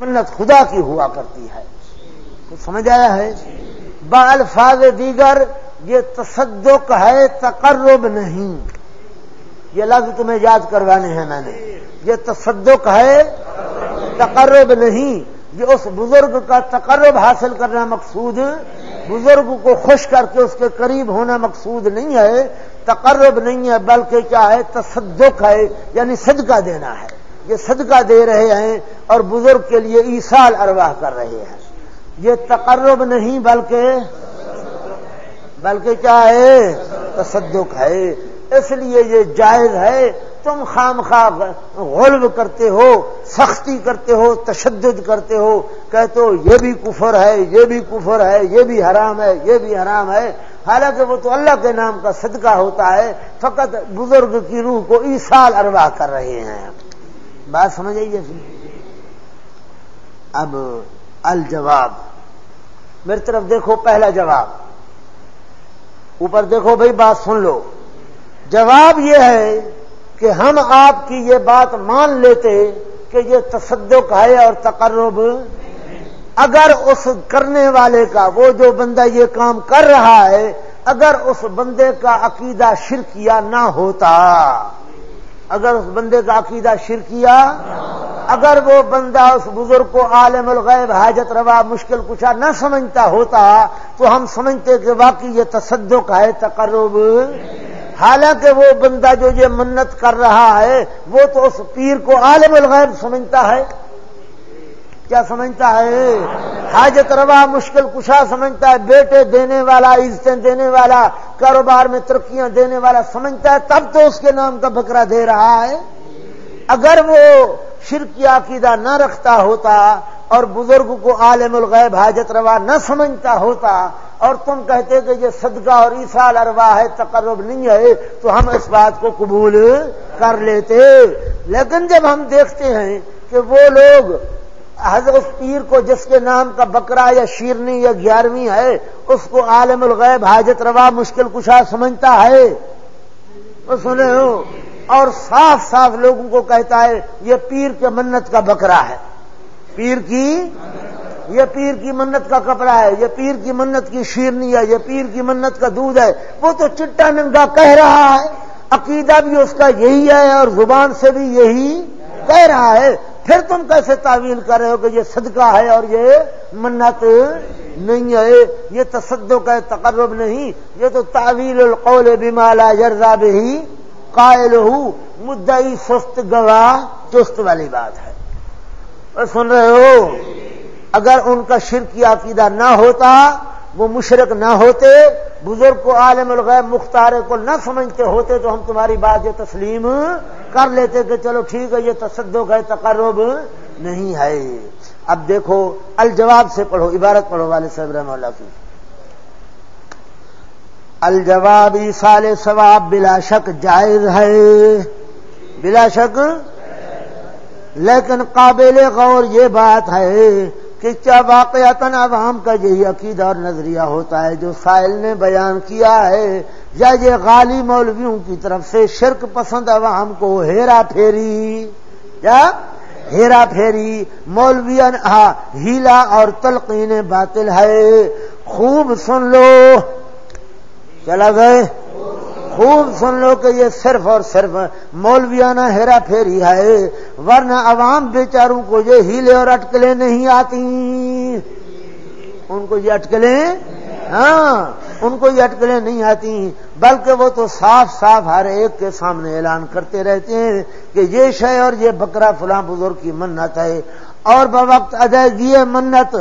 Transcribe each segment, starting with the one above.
منت خدا کی ہوا کرتی ہے۔ کچھ سمجھ آیا ہے؟ با الفاظ دیگر یہ تصدق ہے، تقرب نہیں۔ یہ لفظ تمہیں یاد کروانے ہیں میں نے۔ یہ تصدق ہے، تقرب نہیں۔ یہ اس بزرگ کا تقرب حاصل کرنا مقصود، بزرگ کو خوش کر کے اس کے قریب ہونا مقصود نہیں ہے۔ تقرب نہیں ہے، بلکہ کیا ہے؟ تصدق ہے یعنی صدقہ دینا ہے۔ یہ صدقہ دے رہے ہیں اور بزرگ کے لیے ایسال ارواح کر رہے ہیں۔ یہ تقرب نہیں بلکہ بلکہ کیا ہے؟ تصدق ہے۔ اس لیے یہ جائز ہے۔ تم خام خواہ غلب کرتے ہو، سختی کرتے ہو، تشدد کرتے ہو، کہتے ہو، یہ بھی کفر ہے، یہ بھی کفر ہے، یہ بھی حرام ہے، یہ بھی حرام ہے۔ حالانکہ وہ تو اللہ کے نام کا صدقہ ہوتا ہے، فقط بزرگ کی روح کو ایسال ارواح کر رہے ہیں۔ بات سمجھ آئیے اب الجواب۔ میری طرف دیکھو پہلا جواب۔ اوپر دیکھو بھائی بات سن لو۔ جواب یہ ہے کہ ہم آپ کی یہ بات مان لیتے کہ یہ تصدق ہے اور تقرب۔ اگر اس کرنے والے کا وہ جو بندہ یہ کام کر رہا ہے، اگر اس بندے کا عقیدہ شرکیہ نہ ہوتا۔ اگر اس بندے کا عقیدہ شرکیہ، اگر وہ بندہ اس بزرگ کو عالم الغیب، حاجت روا، مشکل کچھ نہ سمجھتا ہوتا، تو ہم سمجھتے کہ واقعی یہ تصدق ہے، تقرب۔ حالانکہ وہ بندہ جو یہ منت کر رہا ہے، وہ تو اس پیر کو عالم الغیب سمجھتا ہے۔ کیا سمجھتا ہے؟ حاجت روا مشکل کشا سمجھتا ہے، بیٹے دینے والا، عزتیں دینے والا، کاروبار میں ترقیاں دینے والا سمجھتا ہے، تب تو اس کے نام کا بکرا دے رہا ہے۔ اگر وہ شرکی عقیدہ نہ رکھتا ہوتا اور بزرگ کو عالم الغیب حاجت روا نہ سمجھتا ہوتا اور تم کہتے کہ یہ صدقہ اور عیسال اروا ہے، تقرب نہیں ہے، تو ہم اس بات کو قبول کر لیتے۔ لیکن جب ہم دیکھتے ہیں کہ وہ لوگ حضرت پیر کو جس کے نام کا بکرا یا شیرنی یا گیارہویں ہے، اس کو عالم الغیب حاجت روا مشکل کشا سمجھتا ہے۔ وہ سنے ہو؟ اور صاف صاف لوگوں کو کہتا ہے، یہ پیر کے منت کا بکرا ہے۔ پیر کی؟ یہ پیر کی منت کا کپڑا ہے، یہ پیر کی منت کی شیرنی ہے، یہ پیر کی منت کا دودھ ہے۔ وہ تو چٹا ننگا کہہ رہا ہے۔ عقیدہ بھی اس کا یہی ہے اور زبان سے بھی یہی کہہ رہا ہے۔ پھر تم کیسے تعویل کر رہے ہو کہ یہ صدقہ ہے اور یہ منت نہیں ہے؟ یہ تصدق ہے، تقرب نہیں۔ یہ تو تعویل القول بمالا جرزا بھی قائل ہوں مدعی سست گواہ چست والی بات ہے۔ اور سن رہے ہو؟ اگر ان کا شرکی عقیدہ نہ ہوتا، وہ مشرق نہ ہوتے بزرگ کو عالم الغیب مختارے کو نہ سمجھتے ہوتے تو ہم تمہاری بات یہ تسلیم کر لیتے کہ چلو ٹھیک ہے، یہ تصدق ہے، تقرب نہیں ہے۔ اب دیکھو، الجواب سے پڑھو، عبارت پڑھو والے صاحب رحم اللہ کی۔ الجواب سال ثواب بلا شک جائز ہے۔ بلا شک، لیکن قابل غور یہ بات ہے کہ کیا واقعات عوام کا یہی عقیدہ اور نظریہ ہوتا ہے جو سائل نے بیان کیا ہے۔ یا یہ غالی مولویوں کی طرف سے شرک پسند عوام کو ہیرا پھیری۔ یا ہیرا پھیری۔ مولوین ہاں ہیلا اور تلقین باطل ہے۔ خوب سن لو۔ چلا گئے۔ خوب سن لو کہ یہ صرف اور صرف مولویانہ ہیرا پھیری ہے، ورنہ عوام بیچاروں کو یہ ہیلے اور اٹکلیں نہیں آتی۔ ان کو یہ اٹکلیں؟ ہاں ان کو یہ اٹکلیں نہیں آتی۔ بلکہ وہ تو صاف صاف ہر ایک کے سامنے اعلان کرتے رہتے ہیں کہ یہ شے اور یہ بکرا فلاں بزرگ کی منت ہے۔ اور بوقت ادائیگی منت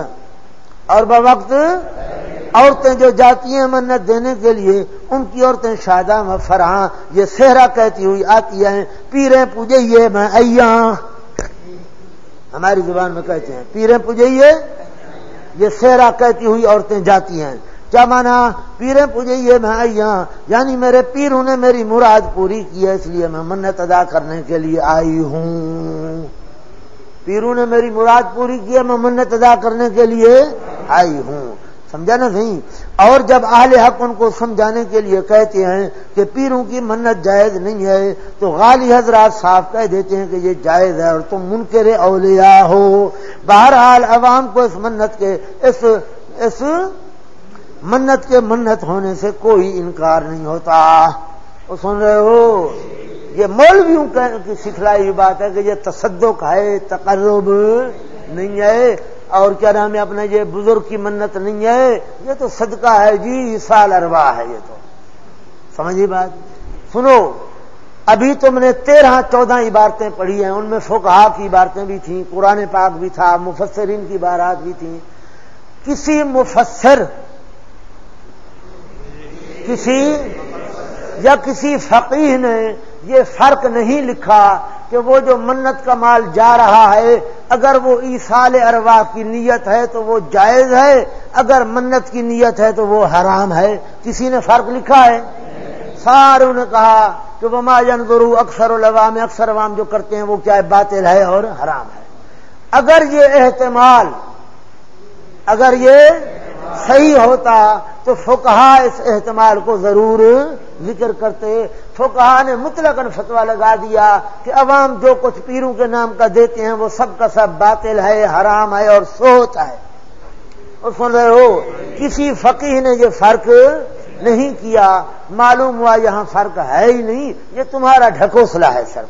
اور بوقت عورتیں جو جاتی ہیں منت دینے کے لیے، ان کی عورتیں شادہ میں فرحاں، یہ صحرا کہتی ہوئی آتی ہیں، پیریں پوجیے میں ایا ہماری زبان میں کہتے ہیں، پیریں پوجیے؟ یہ صحرا کہتی ہوئی عورتیں جاتی ہیں۔ کیا مانا؟ پیریں پوجیے میں ایا یعنی میرے پیروں نے میری مراد پوری کی ہے، اس لیے میں منت ادا کرنے کے لیے آئی ہوں۔ پیروں نے میری مراد پوری کی ہے میں منت ادا کرنے کے لیے آئی ہوں۔ سمجھا نا نہیں؟ اور جب اہل حق ان کو سمجھانے کے لیے کہتے ہیں کہ پیروں کی منت جائز نہیں ہے، تو غالی حضرات صاف کہہ دیتے ہیں کہ یہ جائز ہے اور تم منکر اولیاء ہو۔ بہرحال عوام کو اس منت کے، اس اس منت کے منت ہونے سے کوئی انکار نہیں ہوتا۔ وہ سن رہے ہو؟ یہ مولویوں کی سکھلائی بات ہے کہ یہ تصدق ہے، تقرب نہیں ہے، اور کیا نام ہے اپنے یہ بزرگ کی منت نہیں ہے؟ یہ تو صدقہ ہے جی سال اروا ہے یہ تو۔ سمجھی بات؟ سنو، ابھی تم نے تیرہ چودہ عبارتیں پڑھی ہیں، ان میں فوکہ کی عبارتیں بھی تھیں، قرآن پاک بھی تھا، مفسرین کی عبارات بھی تھیں۔ کسی مفسر، کسی یا کسی فقیح نے یہ فرق نہیں لکھا کہ وہ جو منت کا مال جا رہا ہے، اگر وہ ایسال اروا کی نیت ہے تو وہ جائز ہے، اگر منت کی نیت ہے تو وہ حرام ہے۔ کسی نے فرق لکھا ہے؟ ساروں نے کہا کہ وہ ماجن گرو اکثر الوام اکثر عوام جو کرتے ہیں وہ کیا باطل ہے اور حرام ہے۔ اگر یہ احتمال، اگر یہ صحیح ہوتا تو فکہ اس احتمال کو ضرور ذکر کرتے۔ فکہ نے مطلق فتوا لگا دیا کہ عوام جو کچھ پیروں کے نام کا دیتے ہیں وہ سب کا سب باطل ہے، حرام ہے اور سوچ ہے۔ اور سن رہے ہو، کسی فقیر نے یہ فرق نہیں کیا۔ معلوم ہوا یہاں فرق ہے ہی نہیں، یہ تمہارا ڈھکوسلا ہے سر۔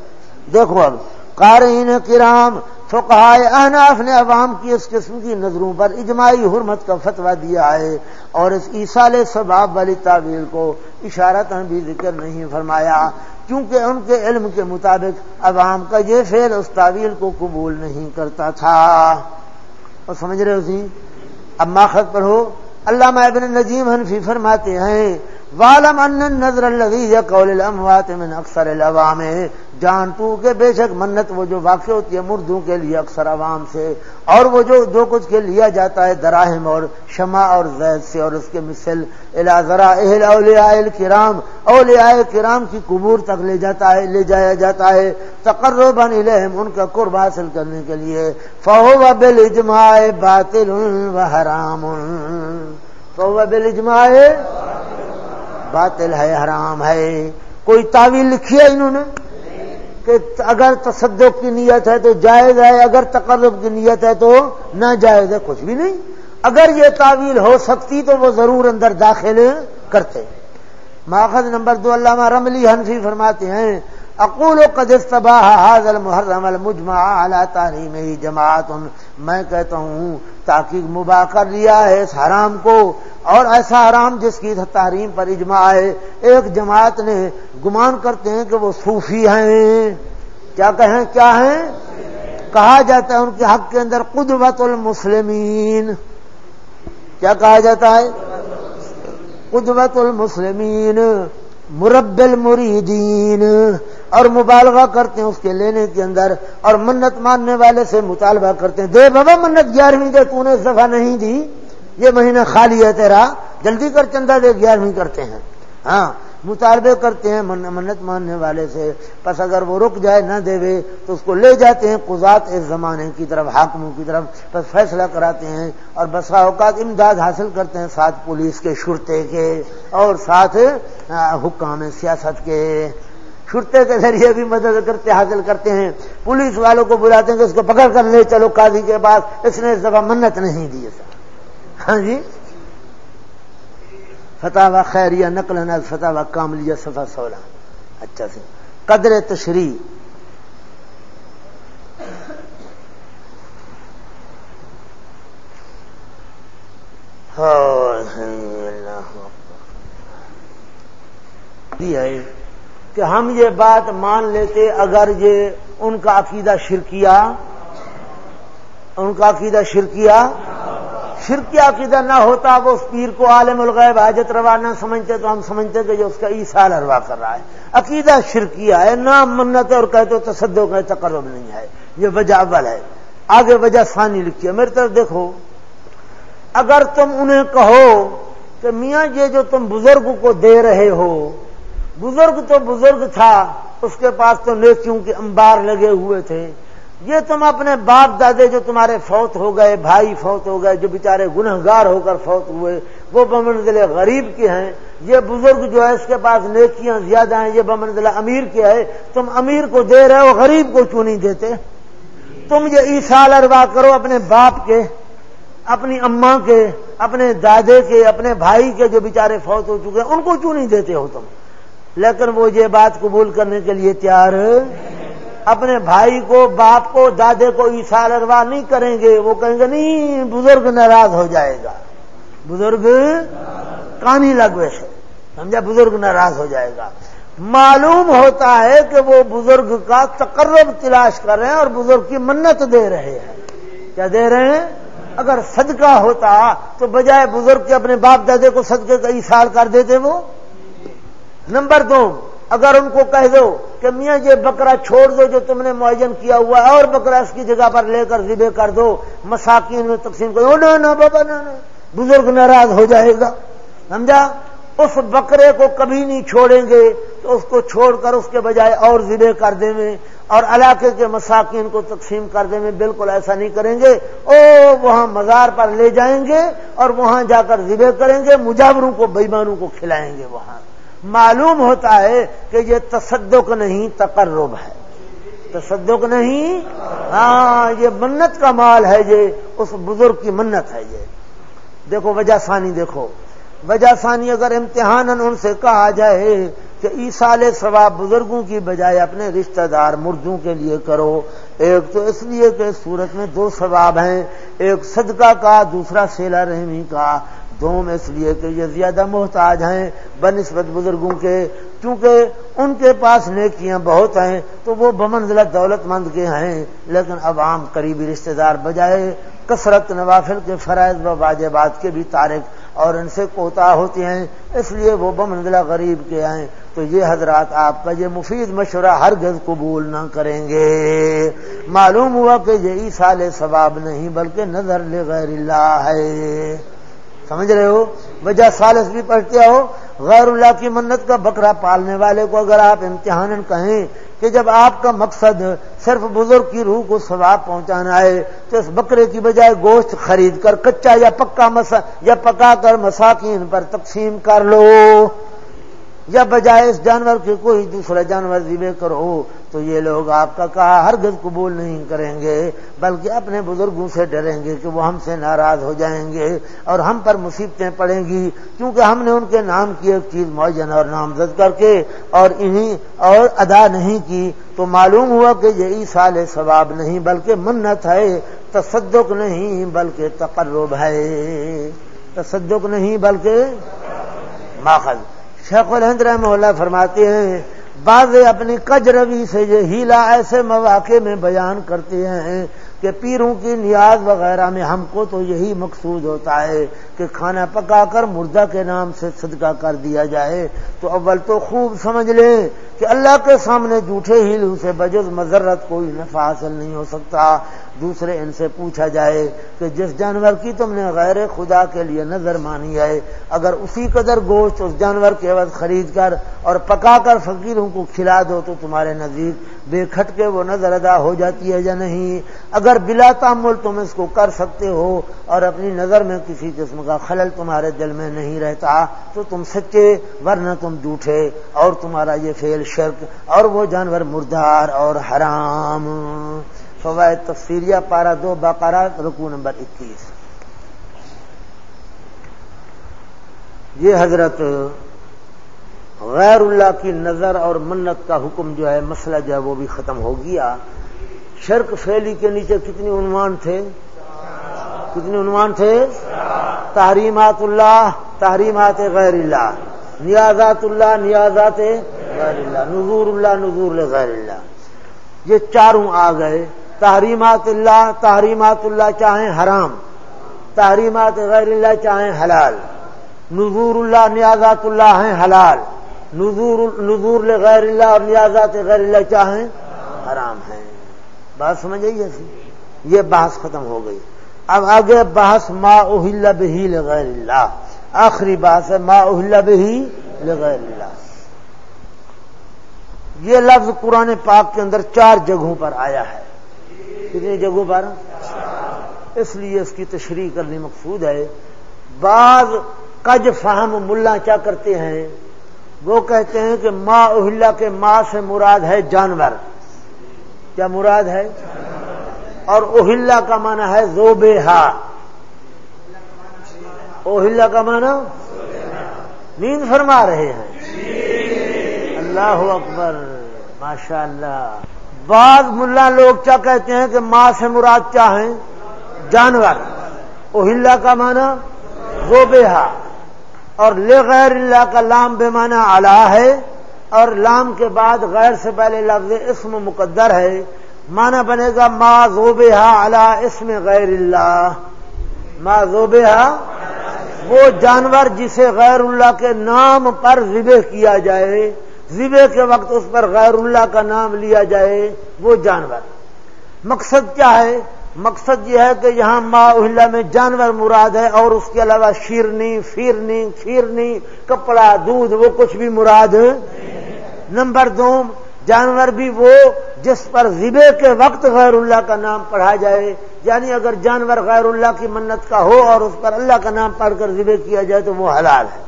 دیکھو اب، قارئین کرام فقہائے احناف نے عوام کی اس قسم کی نظروں پر اجماعی حرمت کا فتویٰ دیا ہے اور اس عیسال ثباب والی تعویل کو اشارت بھی ذکر نہیں فرمایا کیونکہ ان کے علم کے مطابق عوام کا یہ فعل اس تعویل کو قبول نہیں کرتا تھا۔ اور سمجھ رہے اسی اب ماخذ پڑھو، علامہ ابن نجیم حنفی فرماتے ہیں والم ان نظر الگی قول الاموات من اکثر العوام. جان تو کہ بے شک منت وہ جو واقع ہوتی ہے مردوں کے لیے اکثر عوام سے، اور وہ جو جو کچھ کے لیا جاتا ہے دراہم اور شمع اور زید سے اور اس کے مثل ذرا اہل اولیاء کرام اولیاء کرام کی قبور تک لے جاتا ہے، لے جایا جاتا ہے. تقرب الیہم، ان کا قرب حاصل کرنے کے لیے. فہو بالاجماع باطل و حرام. فہو بالاجماع باطل ہے، حرام ہے۔ کوئی تعویل لکھی ہے انہوں نے؟ کہ اگر تصدق کی نیت ہے تو جائز ہے، اگر تقرب کی نیت ہے تو نہ جائز ہے، کچھ بھی نہیں۔ اگر یہ تعویل ہو سکتی تو وہ ضرور اندر داخل کرتے۔ ماخذ نمبر دو، علامہ رملی حنفی فرماتے ہیں اقول و قدستباہ حاضل محرم المجمع اعلیٰ تعلیم ہی جماعت. میں کہتا ہوں تاکہ مباح کر لیا ہے اس حرام کو، اور ایسا حرام جس کی تحریم پر اجماع ہے، ایک جماعت نے گمان کرتے ہیں کہ وہ صوفی ہیں۔ کیا کہیں، کیا ہیں؟ کہا جاتا ہے ان کے حق کے اندر قدوت المسلمین۔ کیا کہا جاتا ہے؟ قدوت المسلمین، مرب المریدین۔ اور مبالغہ کرتے ہیں اس کے لینے کے اندر اور منت ماننے والے سے مطالبہ کرتے ہیں۔ دے بابا، منت گیارہویں دے، تو نے اس نہیں دی۔ یہ مہینہ خالی ہے تیرا۔ جلدی کر، چندہ دے گیارہویں کرتے ہیں۔ ہاں مطالبے کرتے ہیں منت ماننے والے سے۔ بس اگر وہ رک جائے، نہ دے تو اس کو لے جاتے ہیں قزات اس زمانے کی طرف، حاکموں کی طرف۔ بس فیصلہ کراتے ہیں اور بسا اوقات امداد حاصل کرتے ہیں ساتھ پولیس کے شرطے کے اور ساتھ حکام سیاست کے۔ چھٹے کے ذریعے بھی مدد کرتے، حاصل کرتے ہیں۔ پولیس والوں کو بلاتے ہیں کہ اس کو پکڑ کر لے چلو قاضی کے پاس۔ اس نے اس دفعہ منت نہیں دی سر ہاں جی؟ فتح و خیریہ نقل نز فتح و کاملیہ صفحہ سولہ۔ اچھا سے قدر تشریح۔ ہاں، کہ ہم یہ بات مان لیتے اگر یہ ان کا عقیدہ شرکیہ، ان کا عقیدہ شرکیہ، شرکی عقیدہ نہ ہوتا وہ اس پیر کو عالم الغیب حاجت روا نہ سمجھتے تو ہم سمجھتے کہ جو اس کا عیسال اروا کر رہا ہے۔ عقیدہ شرکیہ ہے نہ منت اور کہتے تصدو کا تقرب نہیں ہے۔ یہ وجہ اول ہے۔ آگے وجہ ثانی لکھی ہے۔ میری طرف دیکھو، اگر تم انہیں کہو کہ میاں یہ جو تم بزرگ کو دے رہے ہو بزرگ تو بزرگ تھا، اس کے پاس تو نیکیوں کے انبار لگے ہوئے تھے۔ یہ تم اپنے باپ دادے جو تمہارے فوت ہو گئے، بھائی فوت ہو گئے، جو بےچارے گنہگار ہو کر فوت ہوئے، وہ بمنزل غریب کے ہیں۔ یہ بزرگ جو ہے، اس کے پاس نیکیاں زیادہ ہیں، یہ بمنزل امیر کے ہے۔ تم امیر کو دے رہے ہو، غریب کو کیوں نہیں دیتے؟ تم یہ ایسال اروا کرو اپنے باپ کے، اپنی اماں کے، اپنے دادے کے، اپنے بھائی کے جو بےچارے فوت ہو چکے ہیں، ان کو کیوں نہیں دیتے ہو تم؟ لیکن وہ یہ بات قبول کرنے کے لیے تیار اپنے بھائی کو، باپ کو، دادے کو ایسال اروا نہیں کریں گے، وہ کہیں گے نہیں، بزرگ ناراض ہو جائے گا۔ بزرگ کانی لگوے سے سمجھا؟ بزرگ ناراض ہو جائے گا۔ معلوم ہوتا ہے کہ وہ بزرگ کا تقرب تلاش کر رہے ہیں اور بزرگ کی منت دے رہے ہیں۔ کیا دے رہے ہیں؟ اگر صدقہ ہوتا تو بجائے بزرگ کے اپنے باپ دادے کو صدقے کا اشار کر دیتے وہ۔ نمبر دو، اگر ان کو کہہ دو کہ میاں یہ بکرا چھوڑ دو جو تم نے معین کیا ہوا ہے، اور بکرا اس کی جگہ پر لے کر ذبے کر دو، مساکین میں تقسیم کرو نہ بابا، نہ بزرگ ناراض ہو جائے گا۔ سمجھا؟ اس بکرے کو کبھی نہیں چھوڑیں گے، تو اس کو چھوڑ کر اس کے بجائے اور ذبے کر دیں گے، اور علاقے کے مساکین کو تقسیم کر دیں گے۔ بالکل ایسا نہیں کریں گے۔ او وہاں مزار پر لے جائیں گے اور وہاں جا کر ذبے کریں گے، مجاوروں کو، بےمانوں کو کھلائیں گے وہاں۔ معلوم ہوتا ہے کہ یہ تصدق نہیں، تقرب ہے۔ تصدق نہیں؟ ہاں یہ منت کا مال ہے یہ، اس بزرگ کی منت ہے یہ۔ دیکھو، وجہ ثانی دیکھو۔ وجہ ثانی اگر امتحان ان سے کہا جائے کہ ایسال ثواب بزرگوں کی بجائے اپنے رشتہ دار مردوں کے لیے کرو، ایک تو اس لیے کہ سورت میں دو ثواب ہیں، ایک صدقہ کا، دوسرا سیلا رحمی کا۔ دوم اس لیے کہ یہ زیادہ محتاج ہیں، بنسبت بزرگوں کے، کیونکہ ان کے پاس نیکیاں بہت ہیں، تو وہ بمنزلہ دولت مند کے ہیں، لیکن عوام قریبی رشتہ دار بجائے کثرت نوافل کے فرائض و واجبات کے بھی تارک اور ان سے کوتا ہوتے ہیں، اس لیے وہ بمنزلہ غریب کے ہیں۔ تو یہ حضرات آپ کا یہ مفید مشورہ ہر گز قبول نہ کریں گے۔ معلوم ہوا کہ یہ عیسال ثواب نہیں، بلکہ نظر لغیر اللہ ہے۔ سمجھ رہے ہو؟ وجہ سالس بھی پڑھتے ہو، غیر اللہ کی منت کا بکرا پالنے والے کو اگر آپ امتحان کہیں کہ جب آپ کا مقصد صرف بزرگ کی روح کو ثواب پہنچانا ہے، تو اس بکرے کی بجائے گوشت خرید کر، کچا یا پکا مسا، یا پکا کر مساکین پر تقسیم کر لو۔ یا بجائے اس جانور کے کوئی دوسرا جانور ذبے کرو۔ تو یہ لوگ آپ کا کہا ہرگز قبول نہیں کریں گے، بلکہ اپنے بزرگوں سے ڈریں گے کہ وہ ہم سے ناراض ہو جائیں گے اور ہم پر مصیبتیں پڑیں گی، کیونکہ ہم نے ان کے نام کی ایک چیز معین اور نامزد کر کے اور انہیں اور ادا نہیں کی۔ تو معلوم ہوا کہ یہ سال ثواب نہیں، بلکہ منت ہے، تصدق نہیں، بلکہ تقرب ہے۔ تصدق نہیں، بلکہ ماخذ۔ شیخ الحمد رحمہ اللہ فرماتے ہیں بعض اپنی کجروی سے یہ ہیلا ایسے مواقع میں بیان کرتے ہیں کہ پیروں کی نیاز وغیرہ میں ہم کو تو یہی مقصود ہوتا ہے کہ کھانا پکا کر مردہ کے نام سے صدقہ کر دیا جائے تو اول تو خوب سمجھ لیں کہ اللہ کے سامنے جھوٹے ہیلوں سے بجز مذرت کوئی نفع حاصل نہیں ہو سکتا۔ دوسرے ان سے پوچھا جائے کہ جس جانور کی تم نے غیر خدا کے لیے نظر مانی ہے، اگر اسی قدر گوشت اس جانور کے عوض خرید کر اور پکا کر فقیروں کو کھلا دو تو تمہارے نزدیک بے کھٹ کے وہ نظر ادا ہو جاتی ہے یا نہیں؟ اگر بلا تعمل تم اس کو کر سکتے ہو اور اپنی نظر میں کسی قسم کا خلل تمہارے دل میں نہیں رہتا، تو تم سچے، ورنہ تم جھوٹے، اور تمہارا یہ فیل شرک، اور وہ جانور مردار اور حرام۔ فوائد تفسیریہ پارا دو، باقارہ رکو نمبر اکیس۔ یہ حضرت غیر اللہ کی نظر اور منت کا حکم جو ہے، مسئلہ جو ہے، وہ بھی ختم ہو گیا۔ شرک فیلی کے نیچے کتنی عنوان تھے؟ کتنے عنوان تھے؟ تحریمات اللہ، تحریمات غیر اللہ. نیازات اللہ، نیازات غیر اللہ. نظور اللہ نظور غیر اللہ. یہ چاروں آ گئے. تحریمات اللہ تحریمات اللہ چاہیں حرام. تحریمات غیر اللہ چاہیں حلال. نظور اللہ، نیازات اللہ ہیں حلال. نظور نظور غیر اللہ اور نیازات غیر اللہ چاہیں حرام ہیں. بات سمجھ آئی ایسی یہ بحث ختم ہو گئی. اب آگے بحث ما اہل بہی لغیر اللہ۔ آخری بحث ہے ما اہل بہی لغیر اللہ۔ یہ لفظ قرآن پاک کے اندر چار جگہوں پر آیا ہے۔ کتنی جگہوں پر؟ اس لیے اس کی تشریح کرنی مقصود ہے۔ بعض کج فہم ملا کیا کرتے ہیں۔ وہ کہتے ہیں کہ ماں اہلا کے ماں سے مراد ہے جانور۔ کیا مراد ہے؟ اور اوہلا کا معنی ہے زوبے ہا اوہلا کا معنی نیند فرما رہے ہیں۔ اللہ اکبر ماشاء اللہ بعض ملا لوگ کیا کہتے ہیں کہ ماں سے مراد کیا ہیں؟ جانور۔ اوہلا کا معنی زوبے ہا اور لے غیر اللہ کا لام بے معنی اعلی ہے۔ اور لام کے بعد غیر سے پہلے لفظ اسم مقدر ہے۔ مانا بنے گا ما زوبہ اللہ اسم غیر اللہ۔ ما زوبہ وہ جانور جسے غیر اللہ کے نام پر ذبح کیا جائے، ذبح کے وقت اس پر غیر اللہ کا نام لیا جائے، وہ جانور۔ مقصد کیا ہے؟ مقصد یہ ہے کہ یہاں ما اہل میں جانور مراد ہے اور اس کے علاوہ شیرنی فیرنی کھیرنی، کپڑا، دودھ، وہ کچھ بھی مراد ہے۔ نمبر دو جانور بھی وہ جس پر ذبے کے وقت غیر اللہ کا نام پڑھا جائے یعنی اگر جانور غیر اللہ کی منت کا ہو اور اس پر اللہ کا نام پڑھ کر ذبے کیا جائے تو وہ حلال ہے۔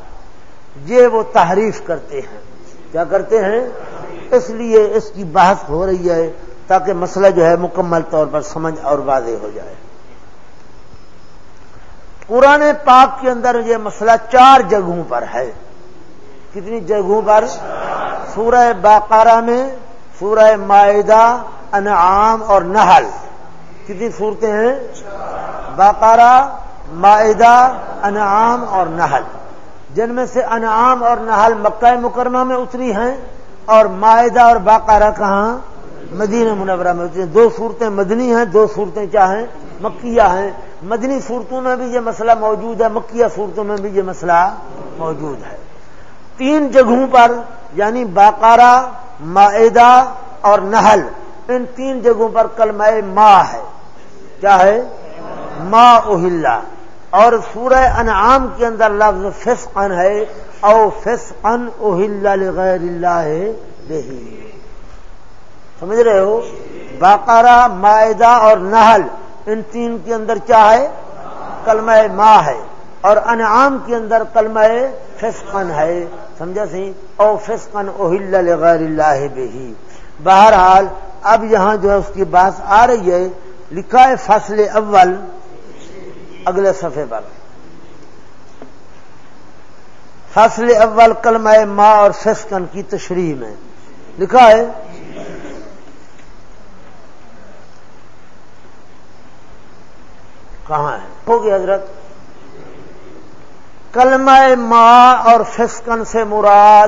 یہ وہ تحریف کرتے ہیں۔ کیا کرتے ہیں؟ اس لیے اس کی بحث ہو رہی ہے تاکہ مسئلہ جو ہے مکمل طور پر سمجھ اور واضح ہو جائے۔ قرآن پاک کے اندر یہ مسئلہ چار جگہوں پر ہے۔ کتنی جگہوں پر؟ سورہ باقارہ میں سورہ معدہ انعام اور نحل۔ کتنی صورتیں ہیں؟ باقارہ معدہ انعام اور نحل۔ جن میں سے انعام اور نحل مکہ مکرمہ میں اتری ہیں اور معدہ اور باقارہ کہاں؟ مدینہ منورہ میں اتری ہیں۔ دو صورتیں مدنی ہیں، دو صورتیں کیا ہیں؟ مکیہ ہیں۔ مدنی صورتوں میں بھی یہ مسئلہ موجود ہے، مکیہ صورتوں میں بھی یہ مسئلہ موجود ہے۔ تین جگہوں پر یعنی باقارہ معدہ اور نہل ان تین جگہوں پر کلمہ ماں ہے۔ کیا ہے؟ ماں اوہلا اور سورہ انعام کے اندر لفظ فسقن ہے، او فسقن اوہلا لغیر اللہ بہی۔ سمجھ رہے ہو؟ باقارہ معدہ اور نہل ان تین کے اندر کیا ہے؟ کلمہ ماں ہے۔ اور انعام کے اندر کلمہ فسقن ہے، سمجھا سی؟ او فسقن اوہل غیر اللہ بہی بہرحال، اب یہاں جو ہے اس کی بات آ رہی ہے، لکھا ہے فصل اول، اگلے صفحے پر۔ فصل اول کلمہ ماں اور فسقن کی تشریح میں۔ لکھا ہے، کہاں ہے؟ ہوگی حضرت۔ کلمہ ماں اور فسکن سے مراد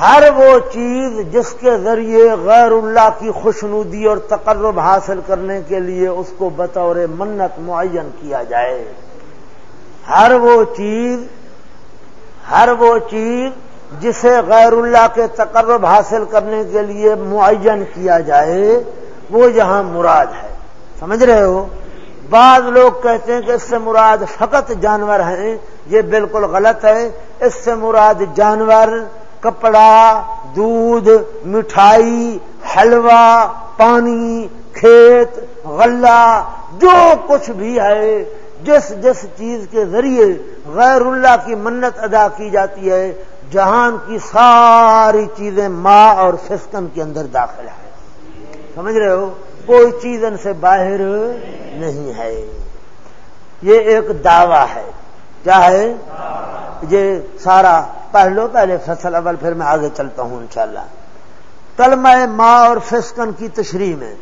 ہر وہ چیز جس کے ذریعے غیر اللہ کی خوشنودی اور تقرب حاصل کرنے کے لیے اس کو بطور منت معین کیا جائے۔ ہر وہ چیز، ہر وہ چیز جسے غیر اللہ کے تقرب حاصل کرنے کے لیے معین کیا جائے، وہ یہاں مراد ہے۔ سمجھ رہے ہو؟ بعض لوگ کہتے ہیں کہ اس سے مراد فقط جانور ہیں، یہ بالکل غلط ہے۔ اس سے مراد جانور، کپڑا، دودھ، مٹھائی، حلوہ، پانی، کھیت، غلہ، جو کچھ بھی ہے، جس جس چیز کے ذریعے غیر اللہ کی منت ادا کی جاتی ہے، جہان کی ساری چیزیں ماں اور فسکن کے اندر داخل ہے سمجھ رہے ہو؟ کوئی چیز ان سے باہر نہیں ہے۔ یہ ایک دعویٰ ہے۔ کیا ہے؟ یہ سارا پہلو، پہلے فصل اول، پھر میں آگے چلتا ہوں انشاءاللہ۔ کلمہ ماں اور فسکن کی تشریح میں،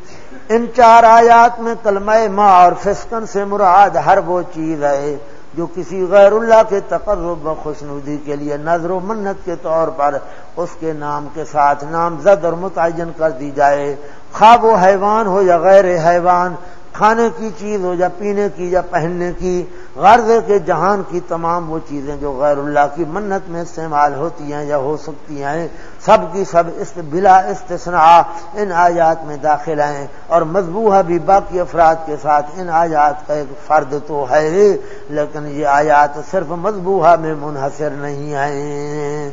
ان چار آیات میں کلمہ ماں اور فسکن سے مراد ہر وہ چیز ہے جو کسی غیر اللہ کے تقرب و خوشنودی کے لیے نظر و منت کے طور پر اس کے نام کے ساتھ نام زد اور متعین کر دی جائے۔ خواب و حیوان ہو یا غیر حیوان، کھانے کی چیز ہو یا پینے کی یا پہننے کی، غرض کے جہان کی تمام وہ چیزیں جو غیر اللہ کی منت میں استعمال ہوتی ہیں یا ہو سکتی ہیں، سب کی سب است بلا استثناء ان آیات میں داخل ہیں اور مضبوحہ بھی باقی افراد کے ساتھ ان آیات کا ایک فرد تو ہے، لیکن یہ آیات صرف مضبوحہ میں منحصر نہیں ہیں۔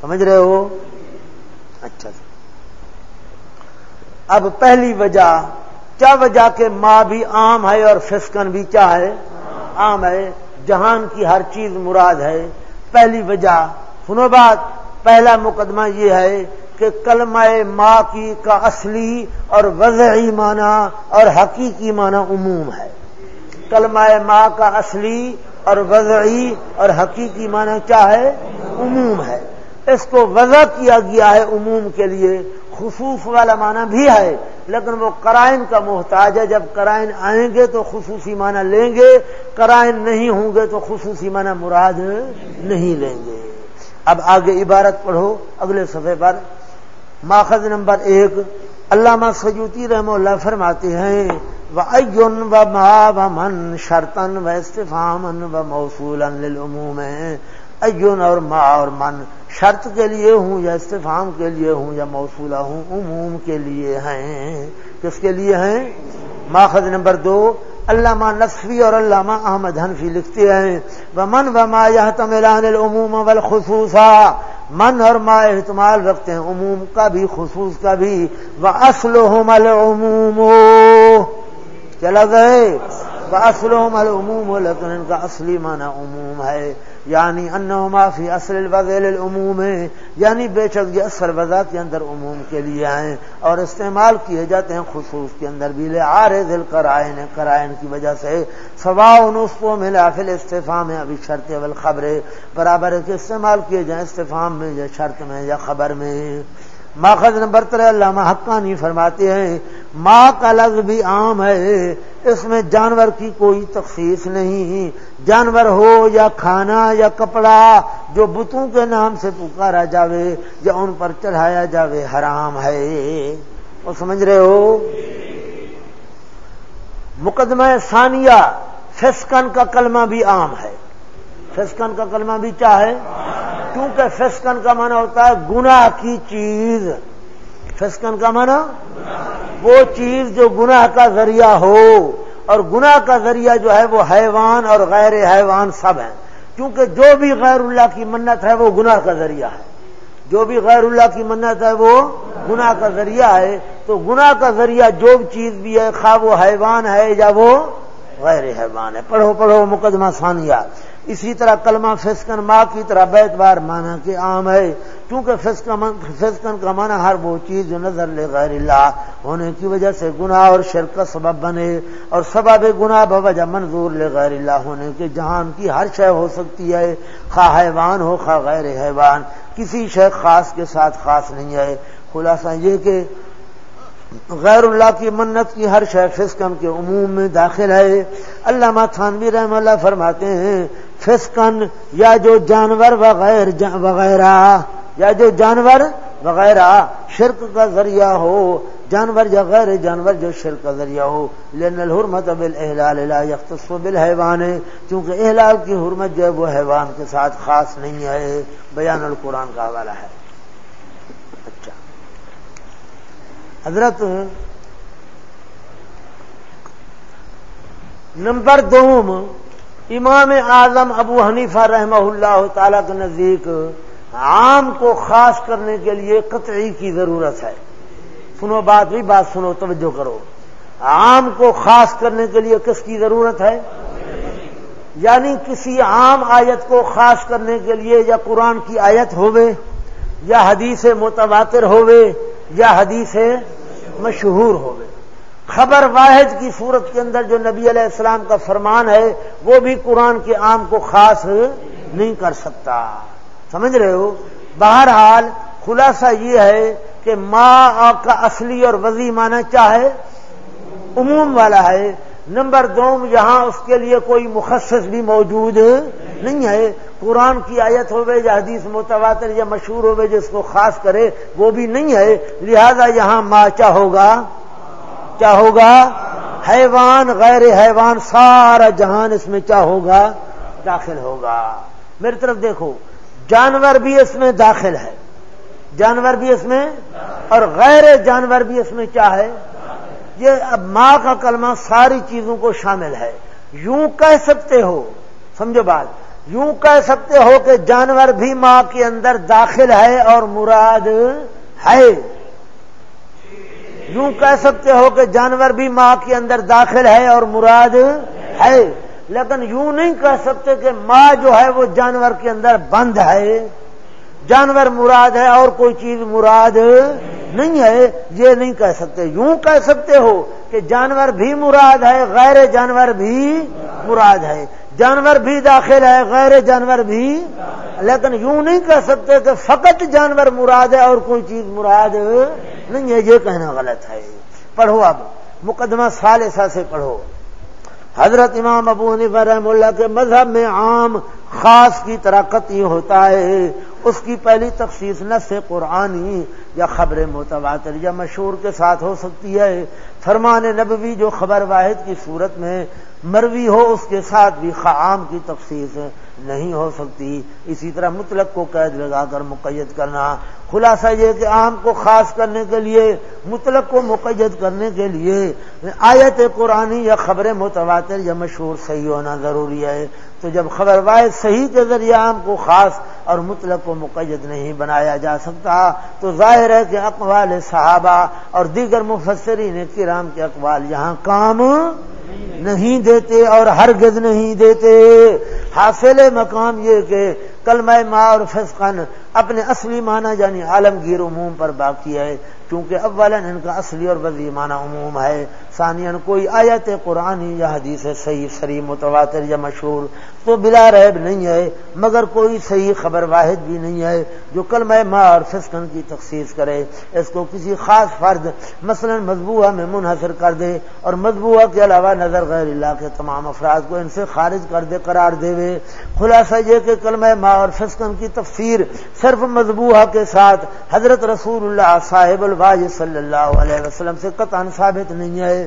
سمجھ رہے ہو؟ اچھا اب پہلی وجہ کیا وجہ کہ ماں بھی عام ہے اور فسکن بھی کیا ہے؟ عام ہے۔ جہان کی ہر چیز مراد ہے۔ پہلی وجہ، سنو بات، پہلا مقدمہ یہ ہے کہ کلمہ ماں کی کا اصلی اور وضعی معنی اور حقیقی معنی عموم ہے۔ کلمہ ماں کا اصلی اور وضعی اور حقیقی معنی کیا ہے؟ عموم ہے۔ اس کو وضع کیا گیا ہے عموم کے لیے۔ خصوص والا معنی بھی ہے، لیکن وہ کرائن کا محتاج ہے۔ جب کرائن آئیں گے تو خصوصی معنی لیں گے کرائن نہیں ہوں گے تو خصوصی معنی مراد نہیں لیں گے۔ اب آگے عبارت پڑھو، اگلے صفحے پر۔ ماخذ نمبر ایک، علامہ سجوتی رحم اللہ فرماتے ہیں و ایون و ما و من شرطن و استفامن و موصول للعموم۔ ایون اور ما اور من شرط کے لیے ہوں یا استفام کے لیے ہوں یا موصولہ ہوں، عموم کے لیے ہیں۔ کس کے لیے ہیں؟ ماخذ نمبر دو، علامہ نصفی اور علامہ احمد حنفی لکھتے ہیں وہ من و ما یہ العموم والخصوصا من اور ما احتمال رکھتے ہیں، عموم کا بھی، خصوص کا بھی۔ وہ اصل العموم چلا گئے اصل العموم لیکن ان کا اصلی معنی عموم ہے۔ یعنی انہما فی اصل الوضع للعموم ہے یعنی بے شک یہ اصل وضع کے اندر عموم کے لیے آئیں اور استعمال کیے جاتے ہیں خصوص کے اندر بھی لے آرے دل کرائن کرائن کی وجہ سے۔ سوا نسخوں میں لافل استفام میں، ابھی شرط اول خبریں برابر ہے کہ استعمال کیے جائیں استفام میں یا شرط میں یا خبر میں۔ ماخذ نمبر تر علامہ حقانی فرماتے ہیں ماں کا لفظ بھی عام ہے، اس میں جانور کی کوئی تخصیص نہیں۔ جانور ہو یا کھانا یا کپڑا، جو بتوں کے نام سے پکارا جاوے یا ان پر چڑھایا جاوے، حرام ہے۔ وہ سمجھ رہے ہو؟ مقدمہ ثانیہ فسکن کا کلمہ بھی عام ہے۔ فسکن کا کلمہ بھی کیا ہے؟ کیونکہ فسکن کا معنی ہوتا ہے گناہ کی چیز۔ فسکن کا معنی؟ وہ چیز جو گناہ کا ذریعہ ہو۔ اور گناہ کا ذریعہ جو ہے وہ حیوان اور غیر حیوان سب ہیں۔ کیونکہ جو بھی غیر اللہ کی منت ہے وہ گناہ کا ذریعہ ہے۔ جو بھی غیر اللہ کی منت ہے وہ گناہ کا ذریعہ ہے۔ تو گناہ کا ذریعہ جو بھی چیز بھی ہے، خواہ وہ حیوان ہے یا وہ غیر حیوان ہے۔ پڑھو پڑھو مقدمہ ثانیہ۔ اسی طرح کلمہ فسکن ماں کی طرح بیت بار مانا کہ عام ہے۔ کیونکہ فسکن کا مانا ہر وہ چیز جو نظر لے غیر اللہ ہونے کی وجہ سے گناہ اور شرک کا سبب بنے اور سبب گناہ بوجہ منظور لے غیر اللہ ہونے کے جہان کی ہر شے ہو سکتی ہے۔ خواہ حیوان ہو، خواہ غیر حیوان۔ کسی شے خاص کے ساتھ خاص نہیں ہے۔ خلاصہ یہ کہ غیر اللہ کی منت کی ہر شے فسکن کے عموم میں داخل ہے۔ علامہ تھانوی رحم اللہ فرماتے ہیں فسکن یا جو جانور وغیرہ یا جو جانور وغیرہ شرک کا ذریعہ ہو، جانور یا غیر جانور جو شرک کا ذریعہ ہو۔ لین الحرمت لا یختص بالحیوان ہے کیونکہ احلال کی حرمت جو ہے وہ حیوان کے ساتھ خاص نہیں ہے۔ بیان القرآن کا حوالہ ہے اچھا حضرت نمبر دوم، امام اعظم ابو حنیفہ رحمہ اللہ تعالی کے نزدیک عام کو خاص کرنے کے لیے قطعی کی ضرورت ہے۔ سنو بات بھی، بات سنو، توجہ کرو۔ عام کو خاص کرنے کے لیے کس کی ضرورت ہے؟ یعنی کسی عام آیت کو خاص کرنے کے لیے یا قرآن کی آیت ہوئے یا حدیث متواتر ہوئے یا حدیث مشہور ہوئے خبر واحد کی صورت کے اندر جو نبی علیہ السلام کا فرمان ہے، وہ بھی قرآن کے عام کو خاص نہیں کر سکتا۔ سمجھ رہے ہو؟ بہرحال خلاصہ یہ ہے کہ ماں کا اصلی اور وزی مانا چاہے عموم والا ہے۔ نمبر دو، یہاں اس کے لیے کوئی مخصص بھی موجود نہیں ہے۔ قرآن کی آیت ہوئے یا حدیث متواتر یا مشہور ہوئے جس کو خاص کرے، وہ بھی نہیں ہے۔ لہذا یہاں ماں کیا ہوگا؟ کیا ہوگا؟ حیوان، غیر حیوان، سارا جہان اس میں کیا ہوگا، داخل ہوگا۔ میری طرف دیکھو، جانور بھی اس میں داخل ہے۔ جانور بھی اس میں، اور غیر جانور بھی اس میں کیا ہے۔ یہ اب ماں کا کلمہ ساری چیزوں کو شامل ہے۔ یوں کہہ سکتے ہو، سمجھو بات۔ یوں کہہ سکتے ہو کہ جانور بھی ماں کے اندر داخل ہے اور مراد ہے۔ یوں کہہ سکتے ہو کہ جانور بھی ماں کے اندر داخل ہے اور مراد ہے۔ لیکن یوں نہیں کہہ سکتے کہ ماں جو ہے وہ جانور کے اندر بند ہے۔ جانور مراد ہے اور کوئی چیز مراد نہیں ہے۔ یہ نہیں کہہ سکتے۔ یوں کہہ سکتے ہو کہ جانور بھی مراد ہے، غیر جانور بھی مراد ہے۔ جانور بھی داخل ہے، غیر جانور بھی۔ لیکن یوں نہیں کہہ سکتے کہ فقط جانور مراد ہے اور کوئی چیز مراد نہیں ہے، یہ کہنا غلط ہے۔ پڑھو اب، مقدمہ سالسہ سے پڑھو۔ حضرت امام ابو رحم اللہ کے مذہب میں عام خاص کی طرح قطعی ہوتا ہے۔ اس کی پہلی تخصیص نس قرآنی یا خبر متواتر یا مشہور کے ساتھ ہو سکتی ہے۔ فرمان نبوی جو خبر واحد کی صورت میں مروی ہو، اس کے ساتھ بھی خام کی تخصیص نہیں ہو سکتی۔ اسی طرح مطلق کو قید لگا کر مقید کرنا۔ خلاصہ یہ کہ عام کو خاص کرنے کے لیے، مطلق کو مقید کرنے کے لیے آیت قرآن یا خبر متواتر یا مشہور صحیح ہونا ضروری ہے۔ تو جب خبر واحد صحیح کے ذریعے عام کو خاص اور مطلق کو مقید نہیں بنایا جا سکتا، تو ظاہر ہے کہ اقوال صحابہ اور دیگر مفسرین کرام کے اقوال یہاں کام نہیں دیتے اور ہرگز نہیں دیتے۔ حاصل مقام یہ کہ کلمہ ما اور فسقن اپنے اصلی معنی یعنی عالمگیر عموم پر باقی ہے کیونکہ اولا ان کا اصلی اور وزی معنی عموم ہے۔ ثانیا کوئی آیت قرآن یا حدیث صحیح سری متواتر یا مشہور تو بلا ریب نہیں ہے، مگر کوئی صحیح خبر واحد بھی نہیں ہے جو کلمہ ما اور فسکن کی تخصیص کرے۔ اس کو کسی خاص فرد، مثلا مضبوعہ میں منحصر کر دے اور مضبوعہ کے علاوہ نظر غیر اللہ کے تمام افراد کو ان سے خارج کر دے، قرار دے وے۔ خلاصہ یہ کہ کلمہ ما اور فسکن کی تفسیر صرف مضبوعہ کے ساتھ حضرت رسول اللہ صاحب الواج صلی اللہ علیہ وسلم سے قطع ثابت نہیں ہے۔